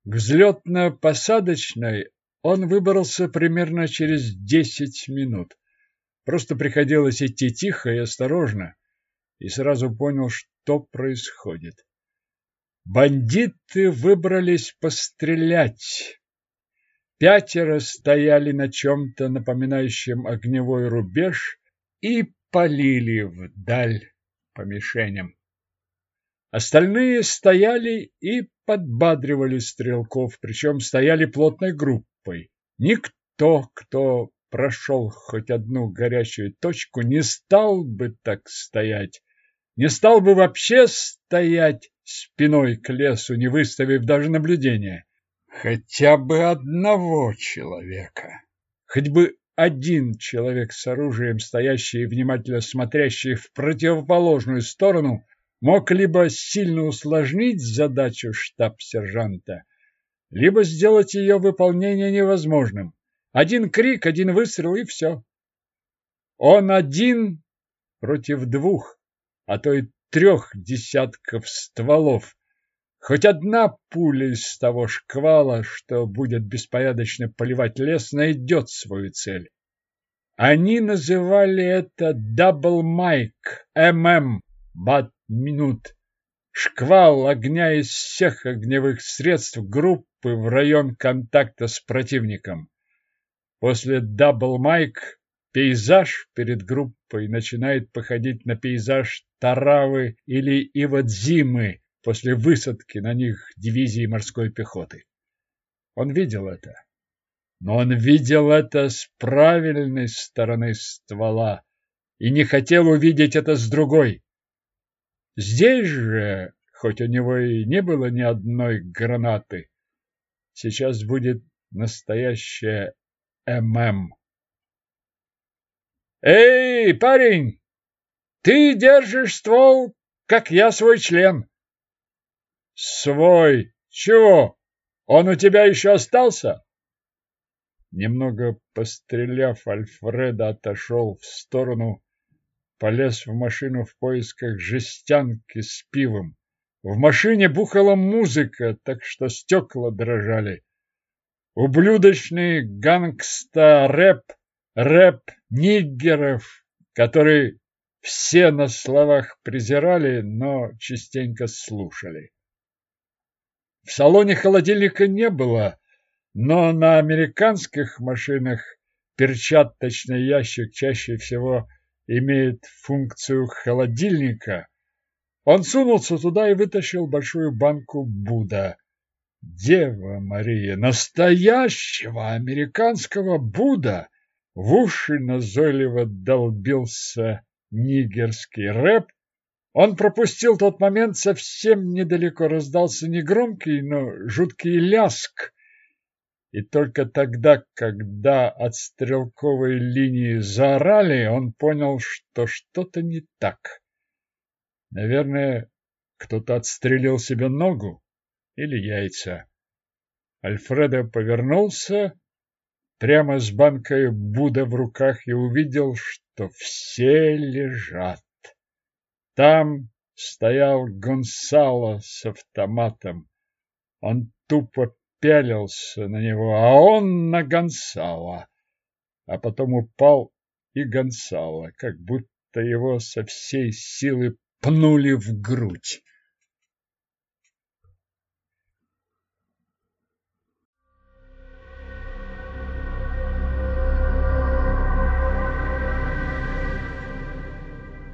К взлетно-посадочной он выбрался примерно через десять минут. Просто приходилось идти тихо и осторожно, и сразу понял, что происходит. Бандиты выбрались пострелять. Пятеро стояли на чем-то напоминающем огневой рубеж и полили вдаль по мишеням. Остальные стояли и подбадривали стрелков, причем стояли плотной группой. Никто, кто прошел хоть одну горячую точку, не стал бы так стоять, не стал бы вообще стоять спиной к лесу, не выставив даже наблюдения. Хотя бы одного человека, хоть бы один человек с оружием, стоящий и внимательно смотрящий в противоположную сторону, мог либо сильно усложнить задачу штаб-сержанта, либо сделать ее выполнение невозможным. Один крик, один выстрел и все. Он один против двух, а то и трех десятков стволов. Хоть одна пуля из того шквала, что будет беспорядочно поливать лес, найдет свою цель. Они называли это «double Mike», «MM», «mad minute. Шквал огня из всех огневых средств группы в район контакта с противником. После double Mike пейзаж перед группой начинает походить на пейзаж Таравы или Иводзимы после высадки на них дивизии морской пехоты. Он видел это. Но он видел это с правильной стороны ствола и не хотел увидеть это с другой. Здесь же, хоть у него и не было ни одной гранаты. Сейчас будет настоящая ММ. Эй, парень, ты держишь ствол, как я свой член. Свой? Чего? Он у тебя еще остался? Немного постреляв, Альфредо отошел в сторону, полез в машину в поисках жестянки с пивом. В машине бухала музыка, так что стекла дрожали. Ублюдочный гангста-рэп, рэп ниггеров, который все на словах презирали, но частенько слушали. В салоне холодильника не было, но на американских машинах перчаточный ящик чаще всего имеет функцию холодильника. Он сунулся туда и вытащил большую банку Буда. Дева Мария, настоящего американского Буда! В уши назойливо долбился нигерский рэп. Он пропустил тот момент, совсем недалеко раздался негромкий, но жуткий ляск. И только тогда, когда от стрелковой линии заорали, он понял, что что-то не так. Наверное, кто-то отстрелил себе ногу или яйца. Альфредо повернулся прямо с банкой Буда в руках и увидел, что все лежат. Там стоял Гонсало с автоматом. Он тупо пялился на него, а он на Гонсало. А потом упал и Гонсало, как будто его со всей силы пнули в грудь.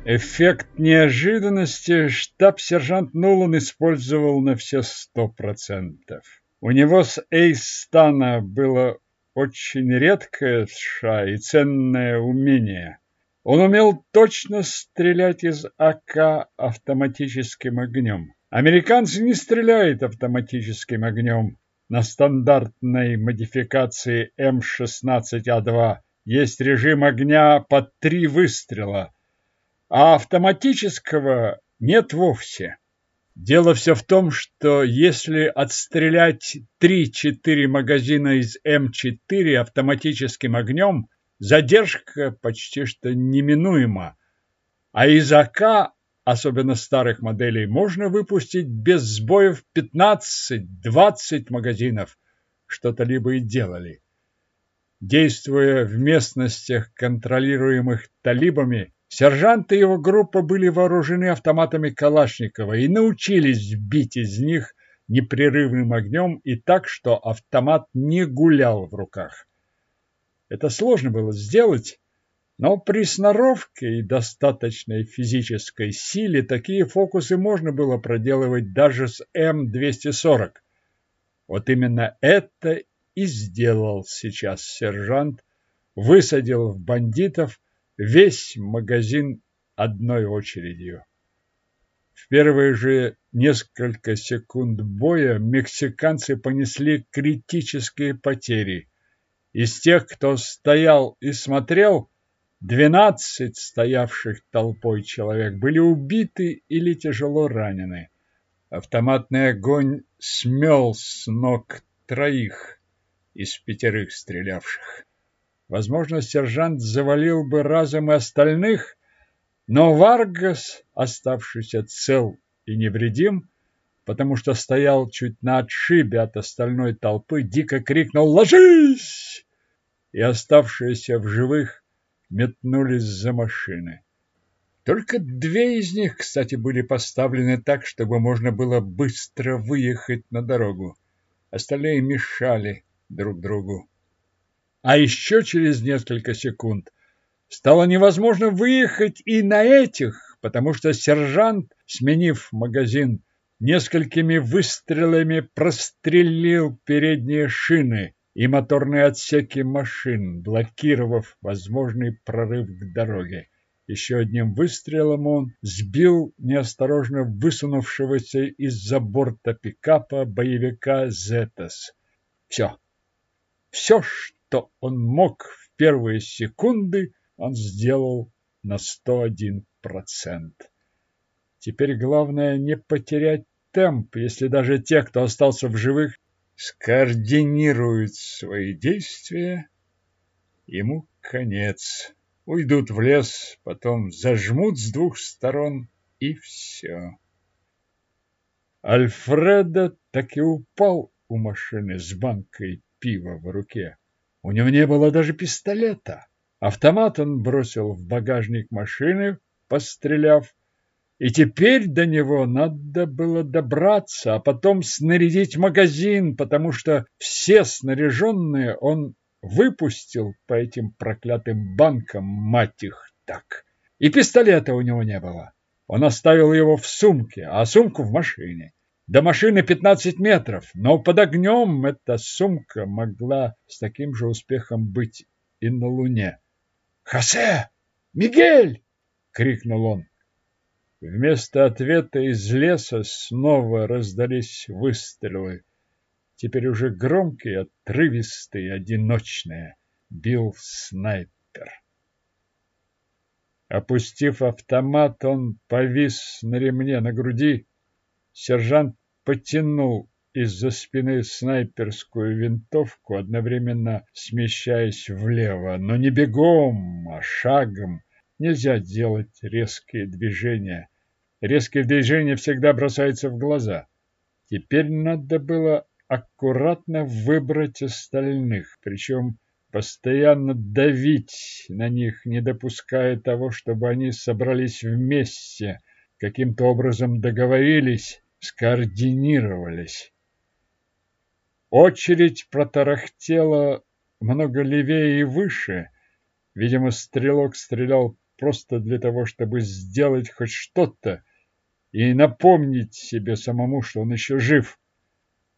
Эффект неожиданности штаб-сержант Нулан использовал на все сто процентов. У него с Эйстана было очень редкое в США и ценное умение. Он умел точно стрелять из АК автоматическим огнем. Американцы не стреляют автоматическим огнем. На стандартной модификации М16А2 есть режим огня под три выстрела – а автоматического нет вовсе. Дело все в том, что если отстрелять 3-4 магазина из М4 автоматическим огнем, задержка почти что неминуема. А из АК, особенно старых моделей, можно выпустить без сбоев 15-20 магазинов, что-то либо и делали. Действуя в местностях, контролируемых талибами, Сержант и его группа были вооружены автоматами Калашникова и научились бить из них непрерывным огнем и так, что автомат не гулял в руках. Это сложно было сделать, но при сноровке и достаточной физической силе такие фокусы можно было проделывать даже с М-240. Вот именно это и сделал сейчас сержант, высадил в бандитов весь магазин одной очередью. В первые же несколько секунд боя мексиканцы понесли критические потери. Из тех, кто стоял и смотрел, двенадцать стоявших толпой человек были убиты или тяжело ранены. Автоматный огонь смел с ног троих из пятерых стрелявших. Возможно, сержант завалил бы разом и остальных, но Варгас, оставшийся цел и невредим, потому что стоял чуть на отшибе от остальной толпы, дико крикнул «Ложись!» и оставшиеся в живых метнулись за машины. Только две из них, кстати, были поставлены так, чтобы можно было быстро выехать на дорогу. Остальные мешали друг другу. А еще через несколько секунд стало невозможно выехать и на этих, потому что сержант, сменив магазин, несколькими выстрелами прострелил передние шины и моторные отсеки машин, блокировав возможный прорыв к дороге. Еще одним выстрелом он сбил неосторожно высунувшегося из-за борта пикапа боевика Зетас. Все. Все, что он мог в первые секунды, он сделал на 101%. Теперь главное не потерять темп, если даже те, кто остался в живых, скоординируют свои действия, ему конец. Уйдут в лес, потом зажмут с двух сторон и все. Альфреда так и упал у машины с банкой пива в руке. У него не было даже пистолета. Автомат он бросил в багажник машины, постреляв, и теперь до него надо было добраться, а потом снарядить магазин, потому что все снаряженные он выпустил по этим проклятым банкам, мать их так. И пистолета у него не было. Он оставил его в сумке, а сумку в машине. До машины 15 метров, но под огнем эта сумка могла с таким же успехом быть и на Луне. «Хосе! Мигель!» — крикнул он. Вместо ответа из леса снова раздались выстрелы. Теперь уже громкие, отрывистые, одиночные. Бил снайпер. Опустив автомат, он повис на ремне на груди. Сержант потянул из-за спины снайперскую винтовку, одновременно смещаясь влево, но не бегом, а шагом, Нельзя делать резкие движения. Резкие движения всегда бросаются в глаза. Теперь надо было аккуратно выбрать остальных, причем постоянно давить на них, не допуская того, чтобы они собрались вместе, каким-то образом договорились, скоординировались. Очередь протарахтела много левее и выше. Видимо, стрелок стрелял просто для того, чтобы сделать хоть что-то и напомнить себе самому, что он еще жив.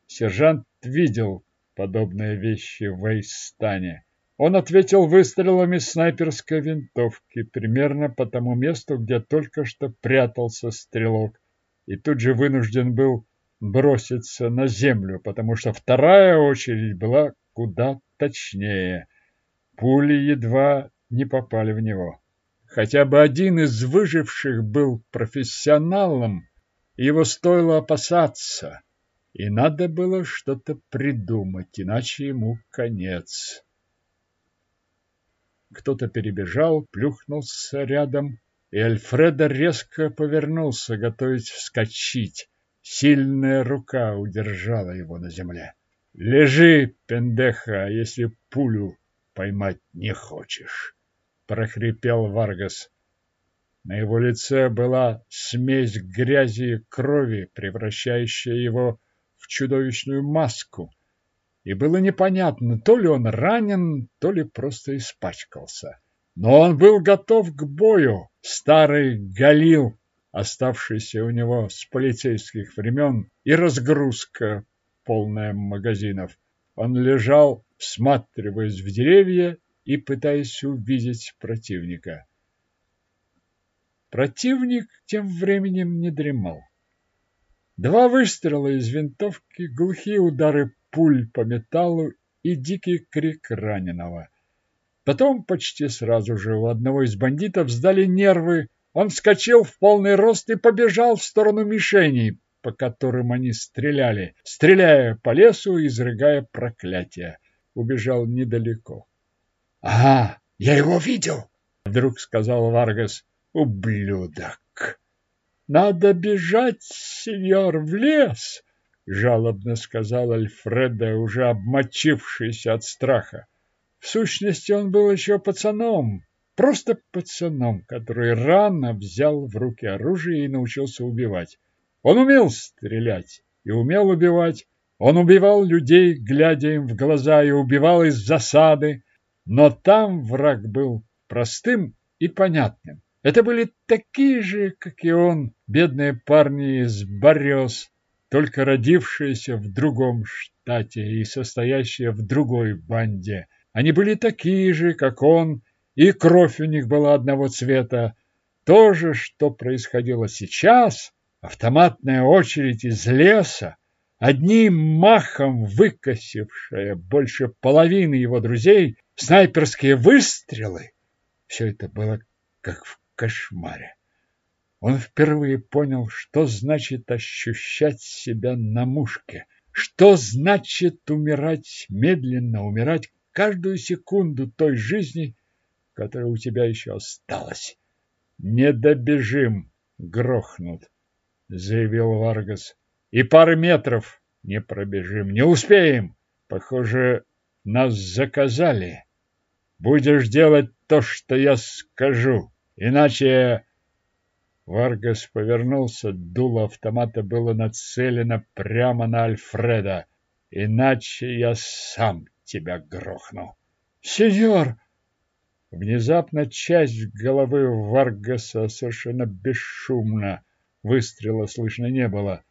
Сержант видел подобные вещи в Эйстане. Он ответил выстрелами снайперской винтовки примерно по тому месту, где только что прятался стрелок, и тут же вынужден был броситься на землю, потому что вторая очередь была куда точнее. Пули едва не попали в него. Хотя бы один из выживших был профессионалом, его стоило опасаться, и надо было что-то придумать, иначе ему конец. Кто-то перебежал, плюхнулся рядом, и Альфреда резко повернулся, готовясь вскочить. Сильная рука удержала его на земле. «Лежи, пендеха, если пулю поймать не хочешь!» прохрипел Варгас. На его лице была смесь грязи и крови, превращающая его в чудовищную маску. И было непонятно, то ли он ранен, то ли просто испачкался. Но он был готов к бою. Старый Галил, оставшийся у него с полицейских времен, и разгрузка, полная магазинов. Он лежал, всматриваясь в деревья и пытаясь увидеть противника. Противник тем временем не дремал. Два выстрела из винтовки, глухие удары пуль по металлу и дикий крик раненого. Потом почти сразу же у одного из бандитов сдали нервы. Он вскочил в полный рост и побежал в сторону мишеней, по которым они стреляли, стреляя по лесу и изрыгая проклятия. Убежал недалеко. — Ага, я его видел, — вдруг сказал Варгас. — Ублюдок! — Надо бежать, сеньор, в лес, — жалобно сказал Альфреда, уже обмочившийся от страха. В сущности, он был еще пацаном, просто пацаном, который рано взял в руки оружие и научился убивать. Он умел стрелять и умел убивать. Он убивал людей, глядя им в глаза, и убивал из засады, но там враг был простым и понятным. Это были такие же, как и он, бедные парни из Барёс, только родившиеся в другом штате и состоящие в другой банде. Они были такие же, как он, и кровь у них была одного цвета, то же, что происходило сейчас, автоматная очередь из леса, одним махом выкосившая больше половины его друзей, снайперские выстрелы. Все это было как в кошмаре. Он впервые понял, что значит ощущать себя на мушке, что значит умирать медленно, умирать каждую секунду той жизни, которая у тебя еще осталась. Не добежим, грохнут, заявил Варгас. И пары метров не пробежим, не успеем. Похоже, нас заказали. Будешь делать то, что я скажу, иначе Варгас повернулся, дуло автомата было нацелено прямо на Альфредо. Иначе я сам тебя грохну. Сеньор! Внезапно часть головы Варгаса совершенно бесшумно, выстрела слышно не было,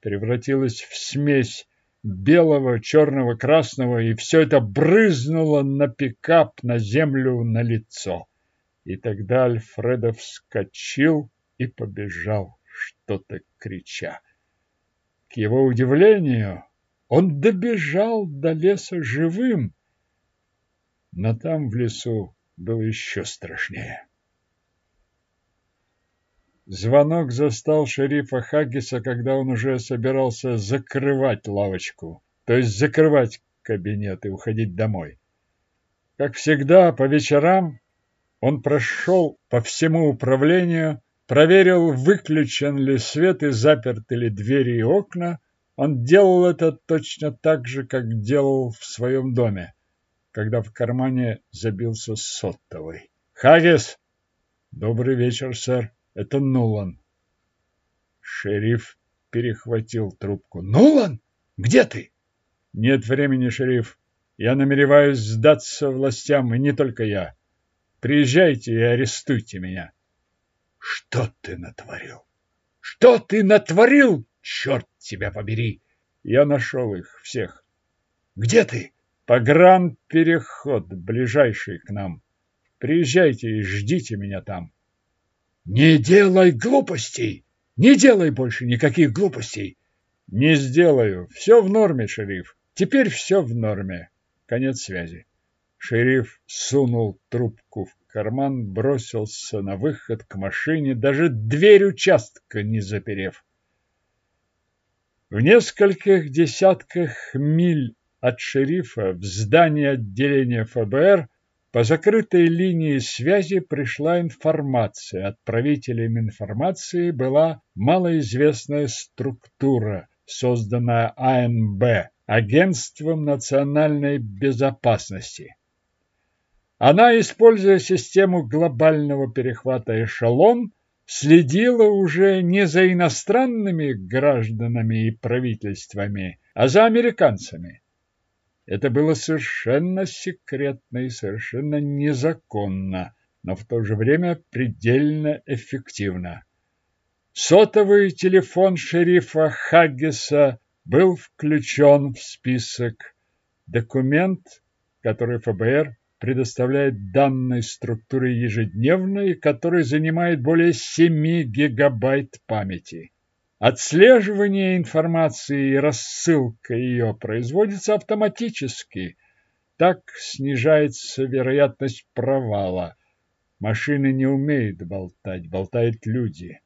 превратилась в смесь белого, черного, красного, и все это брызнуло на пикап, на землю, на лицо. И тогда Альфредо вскочил, и побежал, что-то крича. К его удивлению, он добежал до леса живым, но там в лесу было еще страшнее. Звонок застал шерифа Хаггиса, когда он уже собирался закрывать лавочку, то есть закрывать кабинет и уходить домой. Как всегда, по вечерам он прошел по всему управлению, проверил, выключен ли свет и заперты ли двери и окна. Он делал это точно так же, как делал в своем доме, когда в кармане забился сотовый. «Хаггис!» «Добрый вечер, сэр. Это Нулан». Шериф перехватил трубку. «Нулан? Где ты?» «Нет времени, шериф. Я намереваюсь сдаться властям, и не только я. Приезжайте и арестуйте меня». Что ты натворил? Что ты натворил? Черт тебя побери! Я нашел их всех. Где ты? Погран-переход, ближайший к нам. Приезжайте и ждите меня там. Не делай глупостей! Не делай больше никаких глупостей! Не сделаю. Все в норме, шериф. Теперь все в норме. Конец связи. Шериф сунул трубку в карман, бросился на выход к машине, даже дверь участка не заперев. В нескольких десятках миль от шерифа в здание отделения ФБР по закрытой линии связи пришла информация. Отправителем информации была малоизвестная структура, созданная АНБ, Агентством национальной безопасности. Она, используя систему глобального перехвата эшелон, следила уже не за иностранными гражданами и правительствами, а за американцами. Это было совершенно секретно и совершенно незаконно, но в то же время предельно эффективно. Сотовый телефон шерифа Хаггиса был включен в список. Документ, который ФБР предоставляет данные структуры ежедневно и который занимает более 7 гигабайт памяти. Отслеживание информации и рассылка ее производится автоматически. Так снижается вероятность провала. Машины не умеют болтать, болтают люди.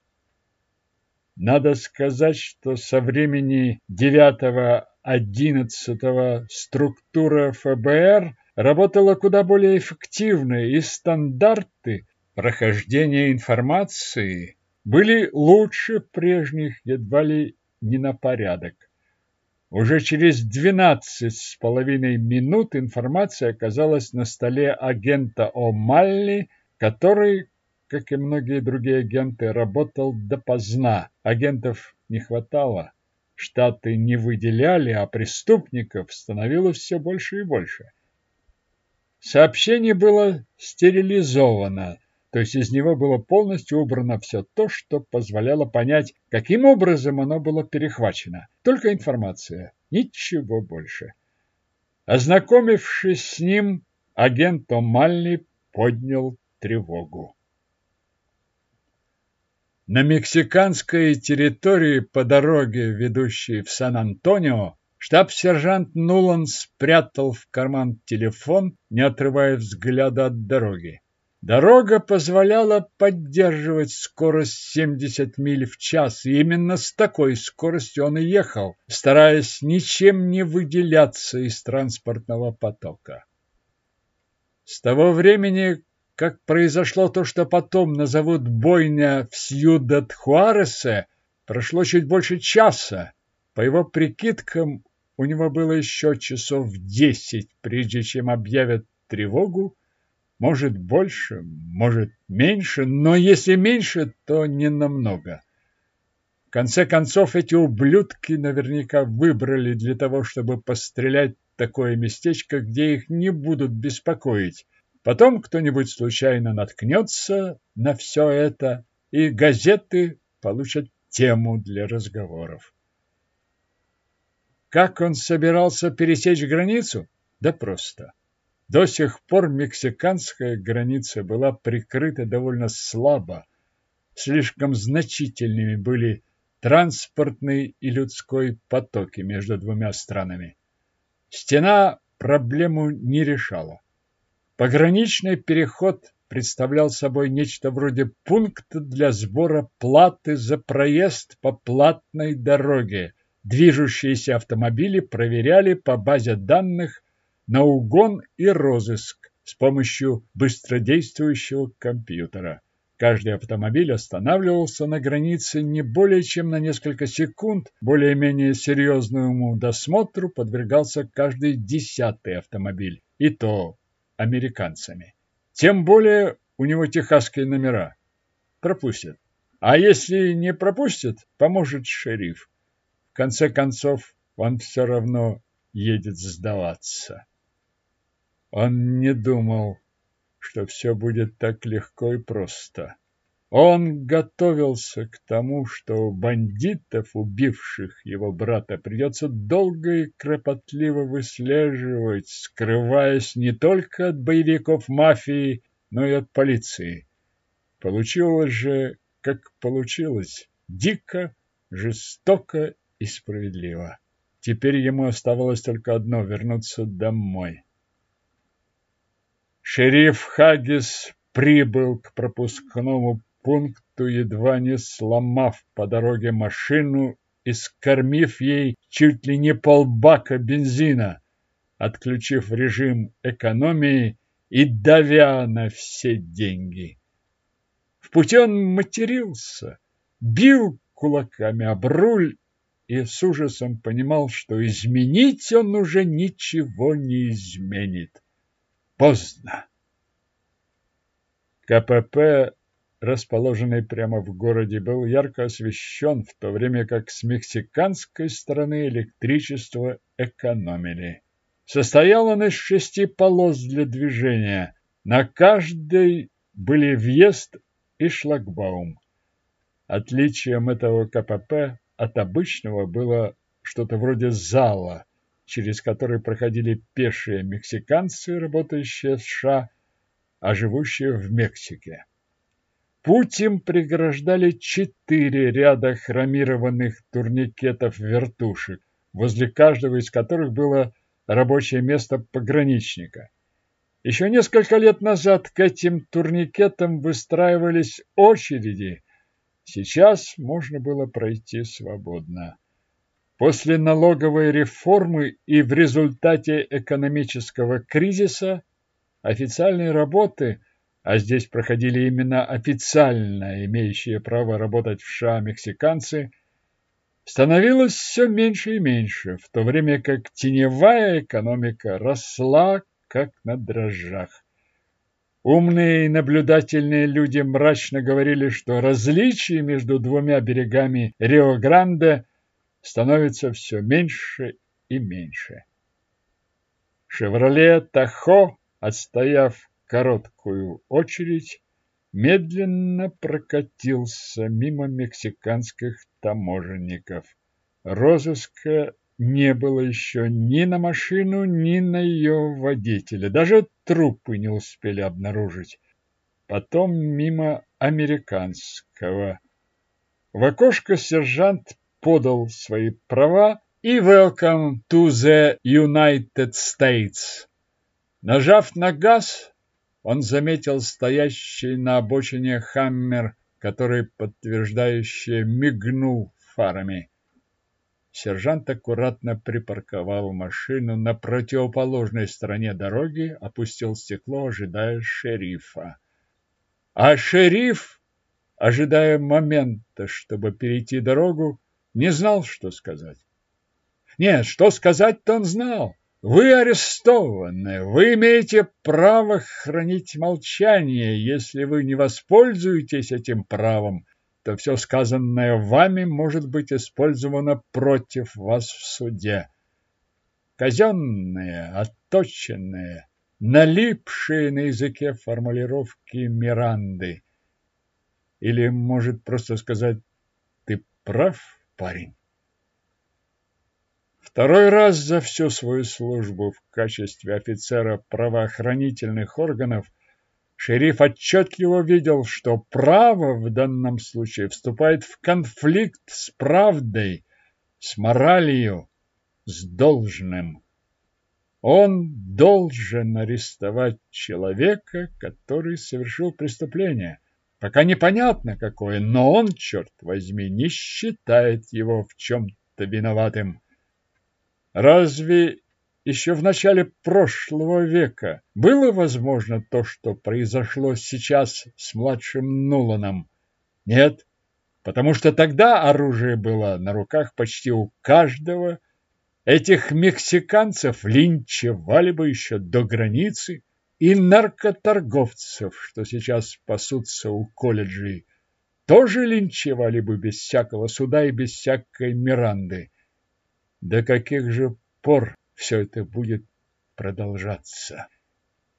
Надо сказать, что со времени 9-11 структура ФБР работала куда более эффективно, и стандарты прохождения информации были лучше прежних едва ли не на порядок. Уже через двенадцать с половиной минут информация оказалась на столе агента О'Малли, который, как и многие другие агенты, работал допоздна. Агентов не хватало, штаты не выделяли, а преступников становилось все больше и больше. Сообщение было стерилизовано, то есть из него было полностью убрано все то, что позволяло понять, каким образом оно было перехвачено. Только информация, ничего больше. Ознакомившись с ним, агент Омальни поднял тревогу. На мексиканской территории по дороге, ведущей в Сан-Антонио, штаб-сержант Нулан спрятал в карман телефон, не отрывая взгляда от дороги. Дорога позволяла поддерживать скорость 70 миль в час, и именно с такой скоростью он и ехал, стараясь ничем не выделяться из транспортного потока. С того времени, как произошло то, что потом назовут бойня в Сьюдад-Хуаресе, прошло чуть больше часа. По его прикидкам, у него было еще часов десять, прежде чем объявят тревогу, может больше, может меньше, но если меньше, то не намного. В конце концов, эти ублюдки наверняка выбрали для того, чтобы пострелять такое местечко, где их не будут беспокоить. Потом кто-нибудь случайно наткнется на все это, и газеты получат тему для разговоров. Как он собирался пересечь границу? Да просто. До сих пор мексиканская граница была прикрыта довольно слабо. Слишком значительными были транспортный и людской потоки между двумя странами. Стена проблему не решала. Пограничный переход представлял собой нечто вроде пункта для сбора платы за проезд по платной дороге. Движущиеся автомобили проверяли по базе данных на угон и розыск с помощью быстродействующего компьютера. Каждый автомобиль останавливался на границе не более чем на несколько секунд. Более-менее серьезному досмотру подвергался каждый десятый автомобиль, и то американцами. Тем более у него техасские номера. Пропустят. А если не пропустят, поможет шериф. Конце концов, он все равно едет сдаваться. Он не думал, что все будет так легко и просто. Он готовился к тому, что у бандитов, убивших его брата, придется долго и кропотливо выслеживать, скрываясь не только от боевиков мафии, но и от полиции. Получилось же, как получилось, дико, жестоко и справедливо. Теперь ему оставалось только одно — вернуться домой. Шериф Хаггис прибыл к пропускному пункту, едва не сломав по дороге машину и скормив ей чуть ли не полбака бензина, отключив режим экономии и давя на все деньги. В пути он матерился, бил кулаками об руль и с ужасом понимал, что изменить он уже ничего не изменит. Поздно. КПП, расположенный прямо в городе, был ярко освещен, в то время как с мексиканской стороны электричество экономили. Состоял он из шести полос для движения. На каждой были въезд и шлагбаум. Отличием этого КПП от обычного было что-то вроде зала, через который проходили пешие мексиканцы, работающие в США, а живущие в Мексике. Путь им преграждали четыре ряда хромированных турникетов-вертушек, возле каждого из которых было рабочее место пограничника. Еще несколько лет назад к этим турникетам выстраивались очереди. Сейчас можно было пройти свободно. После налоговой реформы и в результате экономического кризиса официальные работы, а здесь проходили именно официально имеющие право работать в США мексиканцы, становилось все меньше и меньше, в то время как теневая экономика росла как на дрожжах. Умные и наблюдательные люди мрачно говорили, что различия между двумя берегами Рио-Гранде – становится все меньше и меньше. «Шевроле Тахо», отстояв короткую очередь, медленно прокатился мимо мексиканских таможенников. Розыска не было еще ни на машину, ни на ее водителя. Даже трупы не успели обнаружить. Потом мимо американского В окошко сержант подал свои права и «Welcome to the United States». Нажав на газ, он заметил стоящий на обочине «Хаммер», который подтверждающе мигнул фарами. Сержант аккуратно припарковал машину на противоположной стороне дороги, опустил стекло, ожидая шерифа. А шериф, ожидая момента, чтобы перейти дорогу, не знал, что сказать. Нет, что сказать-то он знал. Вы арестованы. Вы имеете право хранить молчание. Если вы не воспользуетесь этим правом, то все сказанное вами может быть использовано против вас в суде. Казенные, отточенные, налипшие на языке формулировки Миранды. Или, может, просто сказать, ты прав, парень? Второй раз за всю свою службу в качестве офицера правоохранительных органов – Шериф отчетливо видел, что право в данном случае вступает в конфликт с правдой, с моралью, с должным. Он должен арестовать человека, который совершил преступление. Пока непонятно какое, но он, черт возьми, не считает его в чем-то виноватым. Разве еще в начале прошлого века было возможно то, что произошло сейчас с младшим Нуланом? Нет, потому что тогда оружие было на руках почти у каждого. Этих мексиканцев линчевали бы еще до границы, и наркоторговцев, что сейчас пасутся у колледжей, тоже линчевали бы без всякого суда и без всякой Миранды. До каких же пор все это будет продолжаться.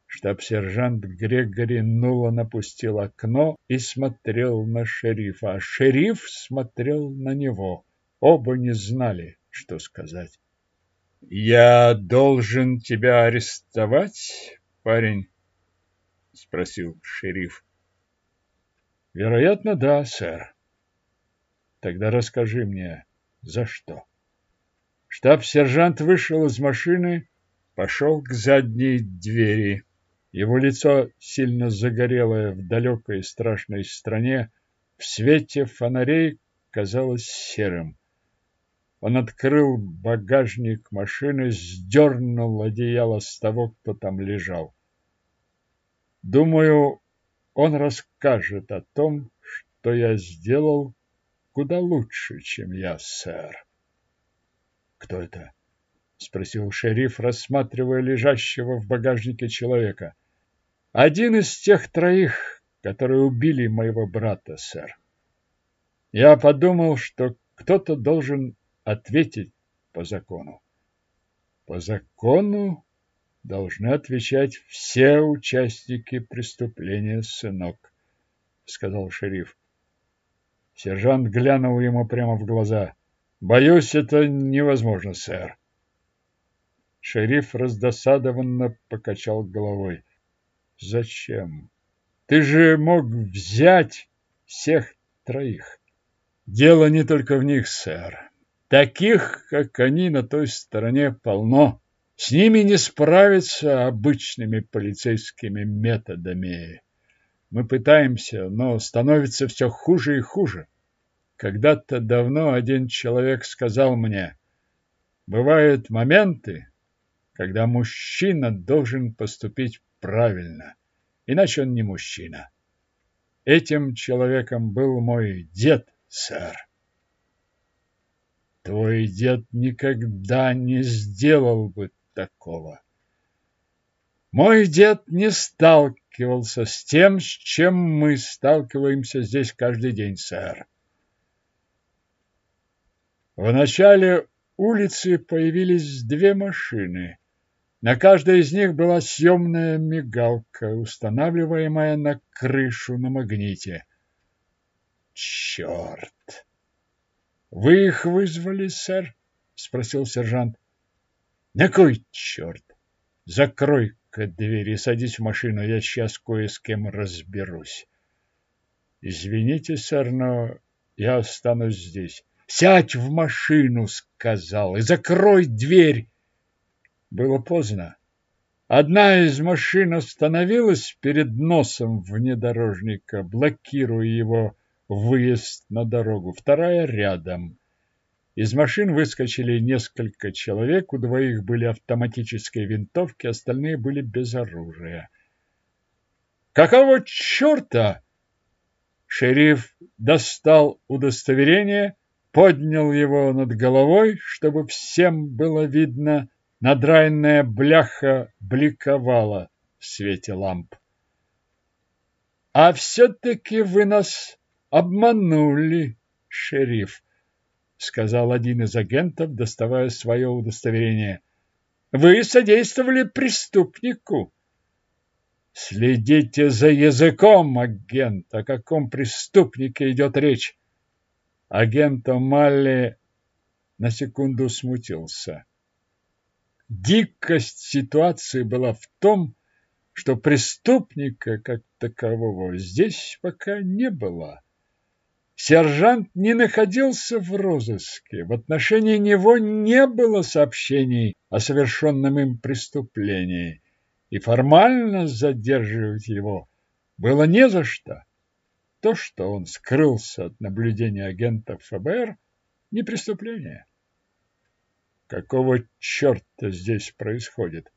Штаб-сержант Грегори Нулан опустил окно и смотрел на шерифа, а шериф смотрел на него. Оба не знали, что сказать. «Я должен тебя арестовать, парень?» — спросил шериф. «Вероятно, да, сэр. Тогда расскажи мне, за что?» Штаб-сержант вышел из машины, пошел к задней двери. Его лицо, сильно загорелое в далекой страшной стране, в свете фонарей казалось серым. Он открыл багажник машины, сдернул одеяло с того, кто там лежал. Думаю, он расскажет о том, что я сделал куда лучше, чем я, сэр. Кто это? спросил шериф, рассматривая лежащего в багажнике человека. Один из тех троих, которые убили моего брата, сэр. Я подумал, что кто-то должен ответить по закону. По закону должны отвечать все участники преступления, сынок, сказал шериф. Сержант глянул ему прямо в глаза. Боюсь, это невозможно, сэр. Шериф раздосадованно покачал головой. Зачем? Ты же мог взять всех троих. Дело не только в них, сэр. Таких, как они, на той стороне полно. С ними не справиться обычными полицейскими методами. Мы пытаемся, но становится все хуже и хуже. Когда-то давно один человек сказал мне, бывают моменты, когда мужчина должен поступить правильно, иначе он не мужчина. Этим человеком был мой дед, сэр. Твой дед никогда не сделал бы такого. Мой дед не сталкивался с тем, с чем мы сталкиваемся здесь каждый день, сэр. В начале улицы появились две машины. На каждой из них была съемная мигалка, устанавливаемая на крышу на магните. Черт! Вы их вызвали, сэр? Спросил сержант. На кой черт? Закрой-ка дверь и садись в машину, я сейчас кое с кем разберусь. Извините, сэр, но я останусь здесь. Сядь в машину, сказал, и закрой дверь. Было поздно. Одна из машин остановилась перед носом внедорожника, блокируя его выезд на дорогу. Вторая рядом. Из машин выскочили несколько человек, у двоих были автоматические винтовки, остальные были без оружия. «Какого черта?» Шериф достал удостоверение, поднял его над головой, чтобы всем было видно, Надраенная бляха бликовала в свете ламп. «А все-таки вы нас обманули, шериф», — сказал один из агентов, доставая свое удостоверение. «Вы содействовали преступнику». «Следите за языком, агент! О каком преступнике идет речь?» Агент Омалли на секунду смутился. Дикость ситуации была в том, что преступника как такового здесь пока не было. Сержант не находился в розыске. В отношении него не было сообщений о совершенном им преступлении, и формально задерживать его было не за что. То, что он скрылся от наблюдения агентов ФБР, не преступление. Какого черта здесь происходит?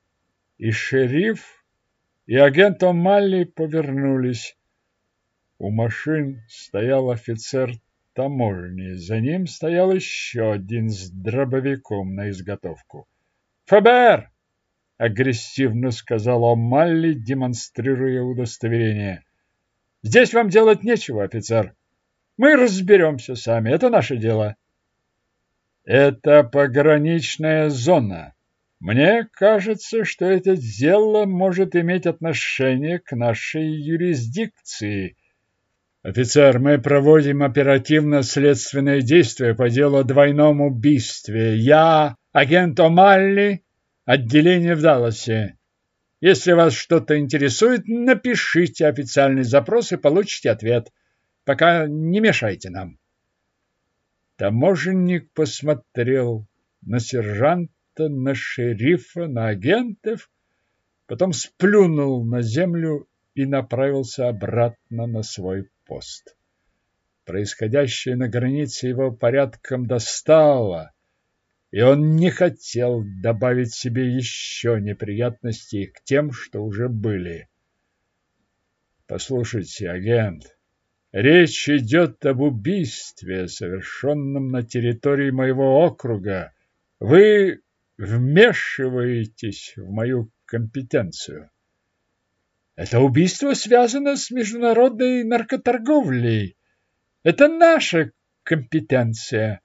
И шериф, и агент О'Малли повернулись. У машин стоял офицер таможни, за ним стоял еще один с дробовиком на изготовку. «ФБР!» — агрессивно сказал О'Малли, демонстрируя удостоверение. «Здесь вам делать нечего, офицер. Мы разберемся сами, это наше дело». Это пограничная зона. Мне кажется, что это дело может иметь отношение к нашей юрисдикции. Офицер, мы проводим оперативно-следственные действия по делу о двойном убийстве. Я агент О'Малли, отделение в Далласе. Если вас что-то интересует, напишите официальный запрос и получите ответ. Пока не мешайте нам. Таможенник посмотрел на сержанта, на шерифа, на агентов, потом сплюнул на землю и направился обратно на свой пост. Происходящее на границе его порядком достало, и он не хотел добавить себе еще неприятностей к тем, что уже были. «Послушайте, агент», Речь идет об убийстве, совершенном на территории моего округа. Вы вмешиваетесь в мою компетенцию. Это убийство связано с международной наркоторговлей. Это наша компетенция.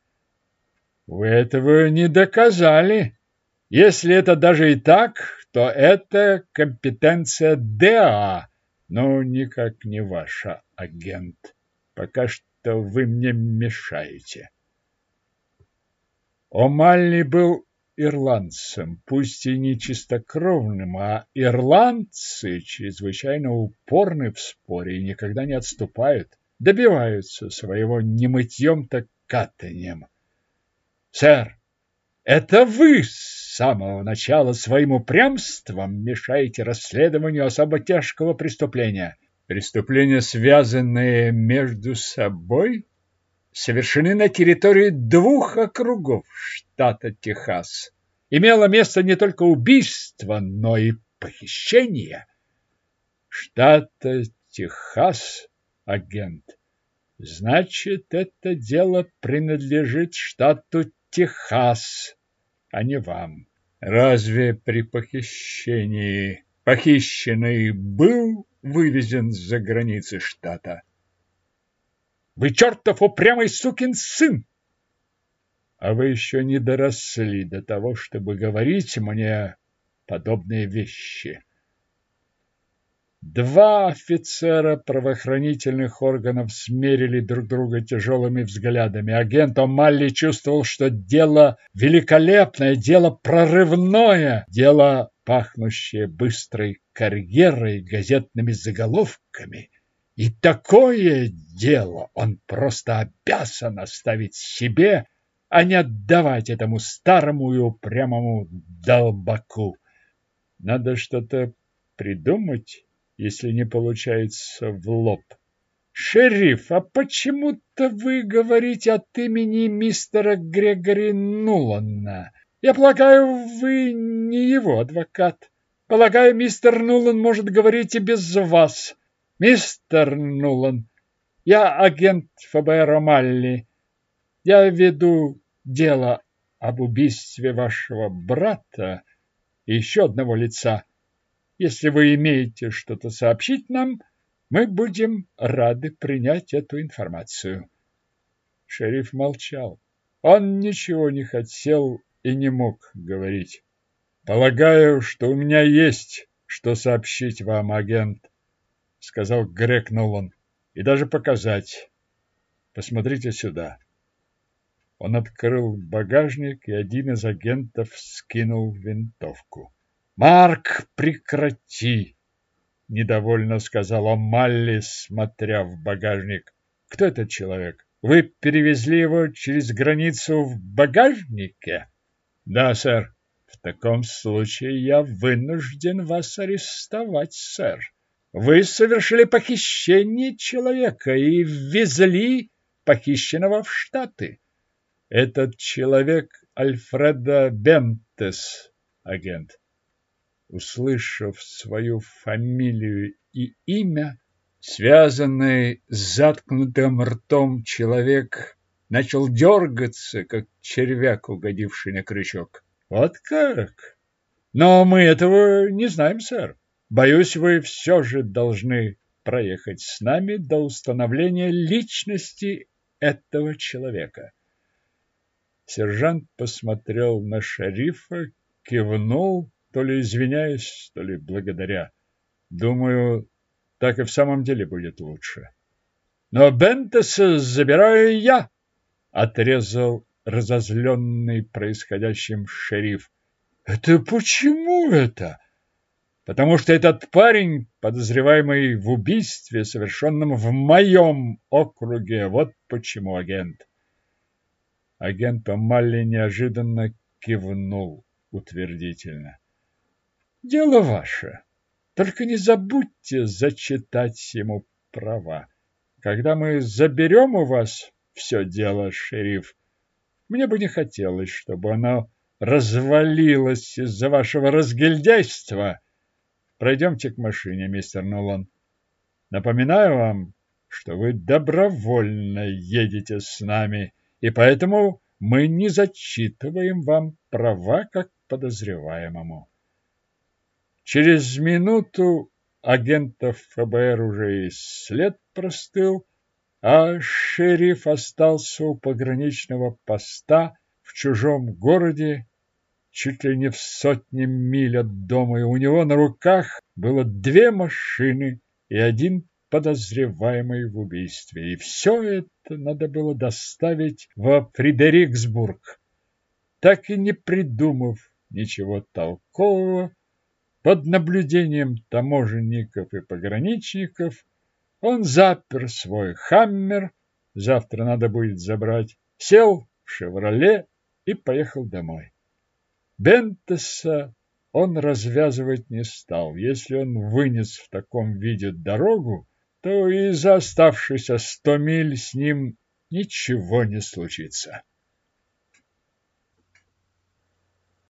Вы этого не доказали. Если это даже и так, то это компетенция ДА, но никак не ваша агент. Пока что вы мне мешаете. Омальни был ирландцем, пусть и не чистокровным, а ирландцы чрезвычайно упорны в споре и никогда не отступают, добиваются своего не мытьем, так катанием. Сэр, это вы с самого начала своим упрямством мешаете расследованию особо тяжкого преступления. Преступления, связанные между собой, совершены на территории двух округов штата Техас. Имело место не только убийство, но и похищение. Штата Техас, агент. Значит, это дело принадлежит штату Техас, а не вам. Разве при похищении похищенный был вывезен за границы штата. Вы чертов упрямый сукин сын! А вы еще не доросли до того, чтобы говорить мне подобные вещи. Два офицера правоохранительных органов смерили друг друга тяжелыми взглядами. Агент Омалли чувствовал, что дело великолепное, дело прорывное, дело пахнущее быстрой карьерой, газетными заголовками. И такое дело он просто обязан оставить себе, а не отдавать этому старому и упрямому долбаку. Надо что-то придумать, если не получается в лоб. Шериф, а почему-то вы говорите от имени мистера Грегори Нулана. Я полагаю, вы не его адвокат. Полагаю, мистер Нулан может говорить и без вас. Мистер Нулан, я агент ФБР Омалли. Я веду дело об убийстве вашего брата и еще одного лица. Если вы имеете что-то сообщить нам, мы будем рады принять эту информацию. Шериф молчал. Он ничего не хотел и не мог говорить. Полагаю, что у меня есть что сообщить вам, агент, сказал Грег Нолан, и даже показать. Посмотрите сюда. Он открыл багажник, и один из агентов скинул винтовку. «Марк, прекрати!» — недовольно сказала Малли, смотря в багажник. «Кто этот человек? Вы перевезли его через границу в багажнике?» «Да, сэр. В таком случае я вынужден вас арестовать, сэр. Вы совершили похищение человека и ввезли похищенного в Штаты. Этот человек Альфреда Бентес, агент. Услышав свою фамилию и имя, связанный с заткнутым ртом человек начал дергаться, как червяк, угодивший на крючок. Вот как? Но мы этого не знаем, сэр. Боюсь, вы все же должны проехать с нами до установления личности этого человека. Сержант посмотрел на шерифа, кивнул, то ли извиняясь, то ли благодаря. Думаю, так и в самом деле будет лучше. Но Бентеса забираю я, отрезал разозленный происходящим шериф. Это почему это? Потому что этот парень, подозреваемый в убийстве, совершенном в моем округе, вот почему агент. Агент Омалли неожиданно кивнул утвердительно. Дело ваше. Только не забудьте зачитать ему права. Когда мы заберем у вас все дело, шериф, мне бы не хотелось, чтобы оно развалилось из-за вашего разгильдяйства. Пройдемте к машине, мистер Нолан. Напоминаю вам, что вы добровольно едете с нами и поэтому мы не зачитываем вам права как подозреваемому. Через минуту агентов ФБР уже и след простыл, а шериф остался у пограничного поста в чужом городе чуть ли не в сотне миль от дома, и у него на руках было две машины и один подозреваемый в убийстве. И все это надо было доставить во Фредериксбург. Так и не придумав ничего толкового, под наблюдением таможенников и пограничников он запер свой «Хаммер», завтра надо будет забрать, сел в «Шевроле» и поехал домой. Бентеса он развязывать не стал. Если он вынес в таком виде дорогу, то и за оставшиеся сто миль с ним ничего не случится.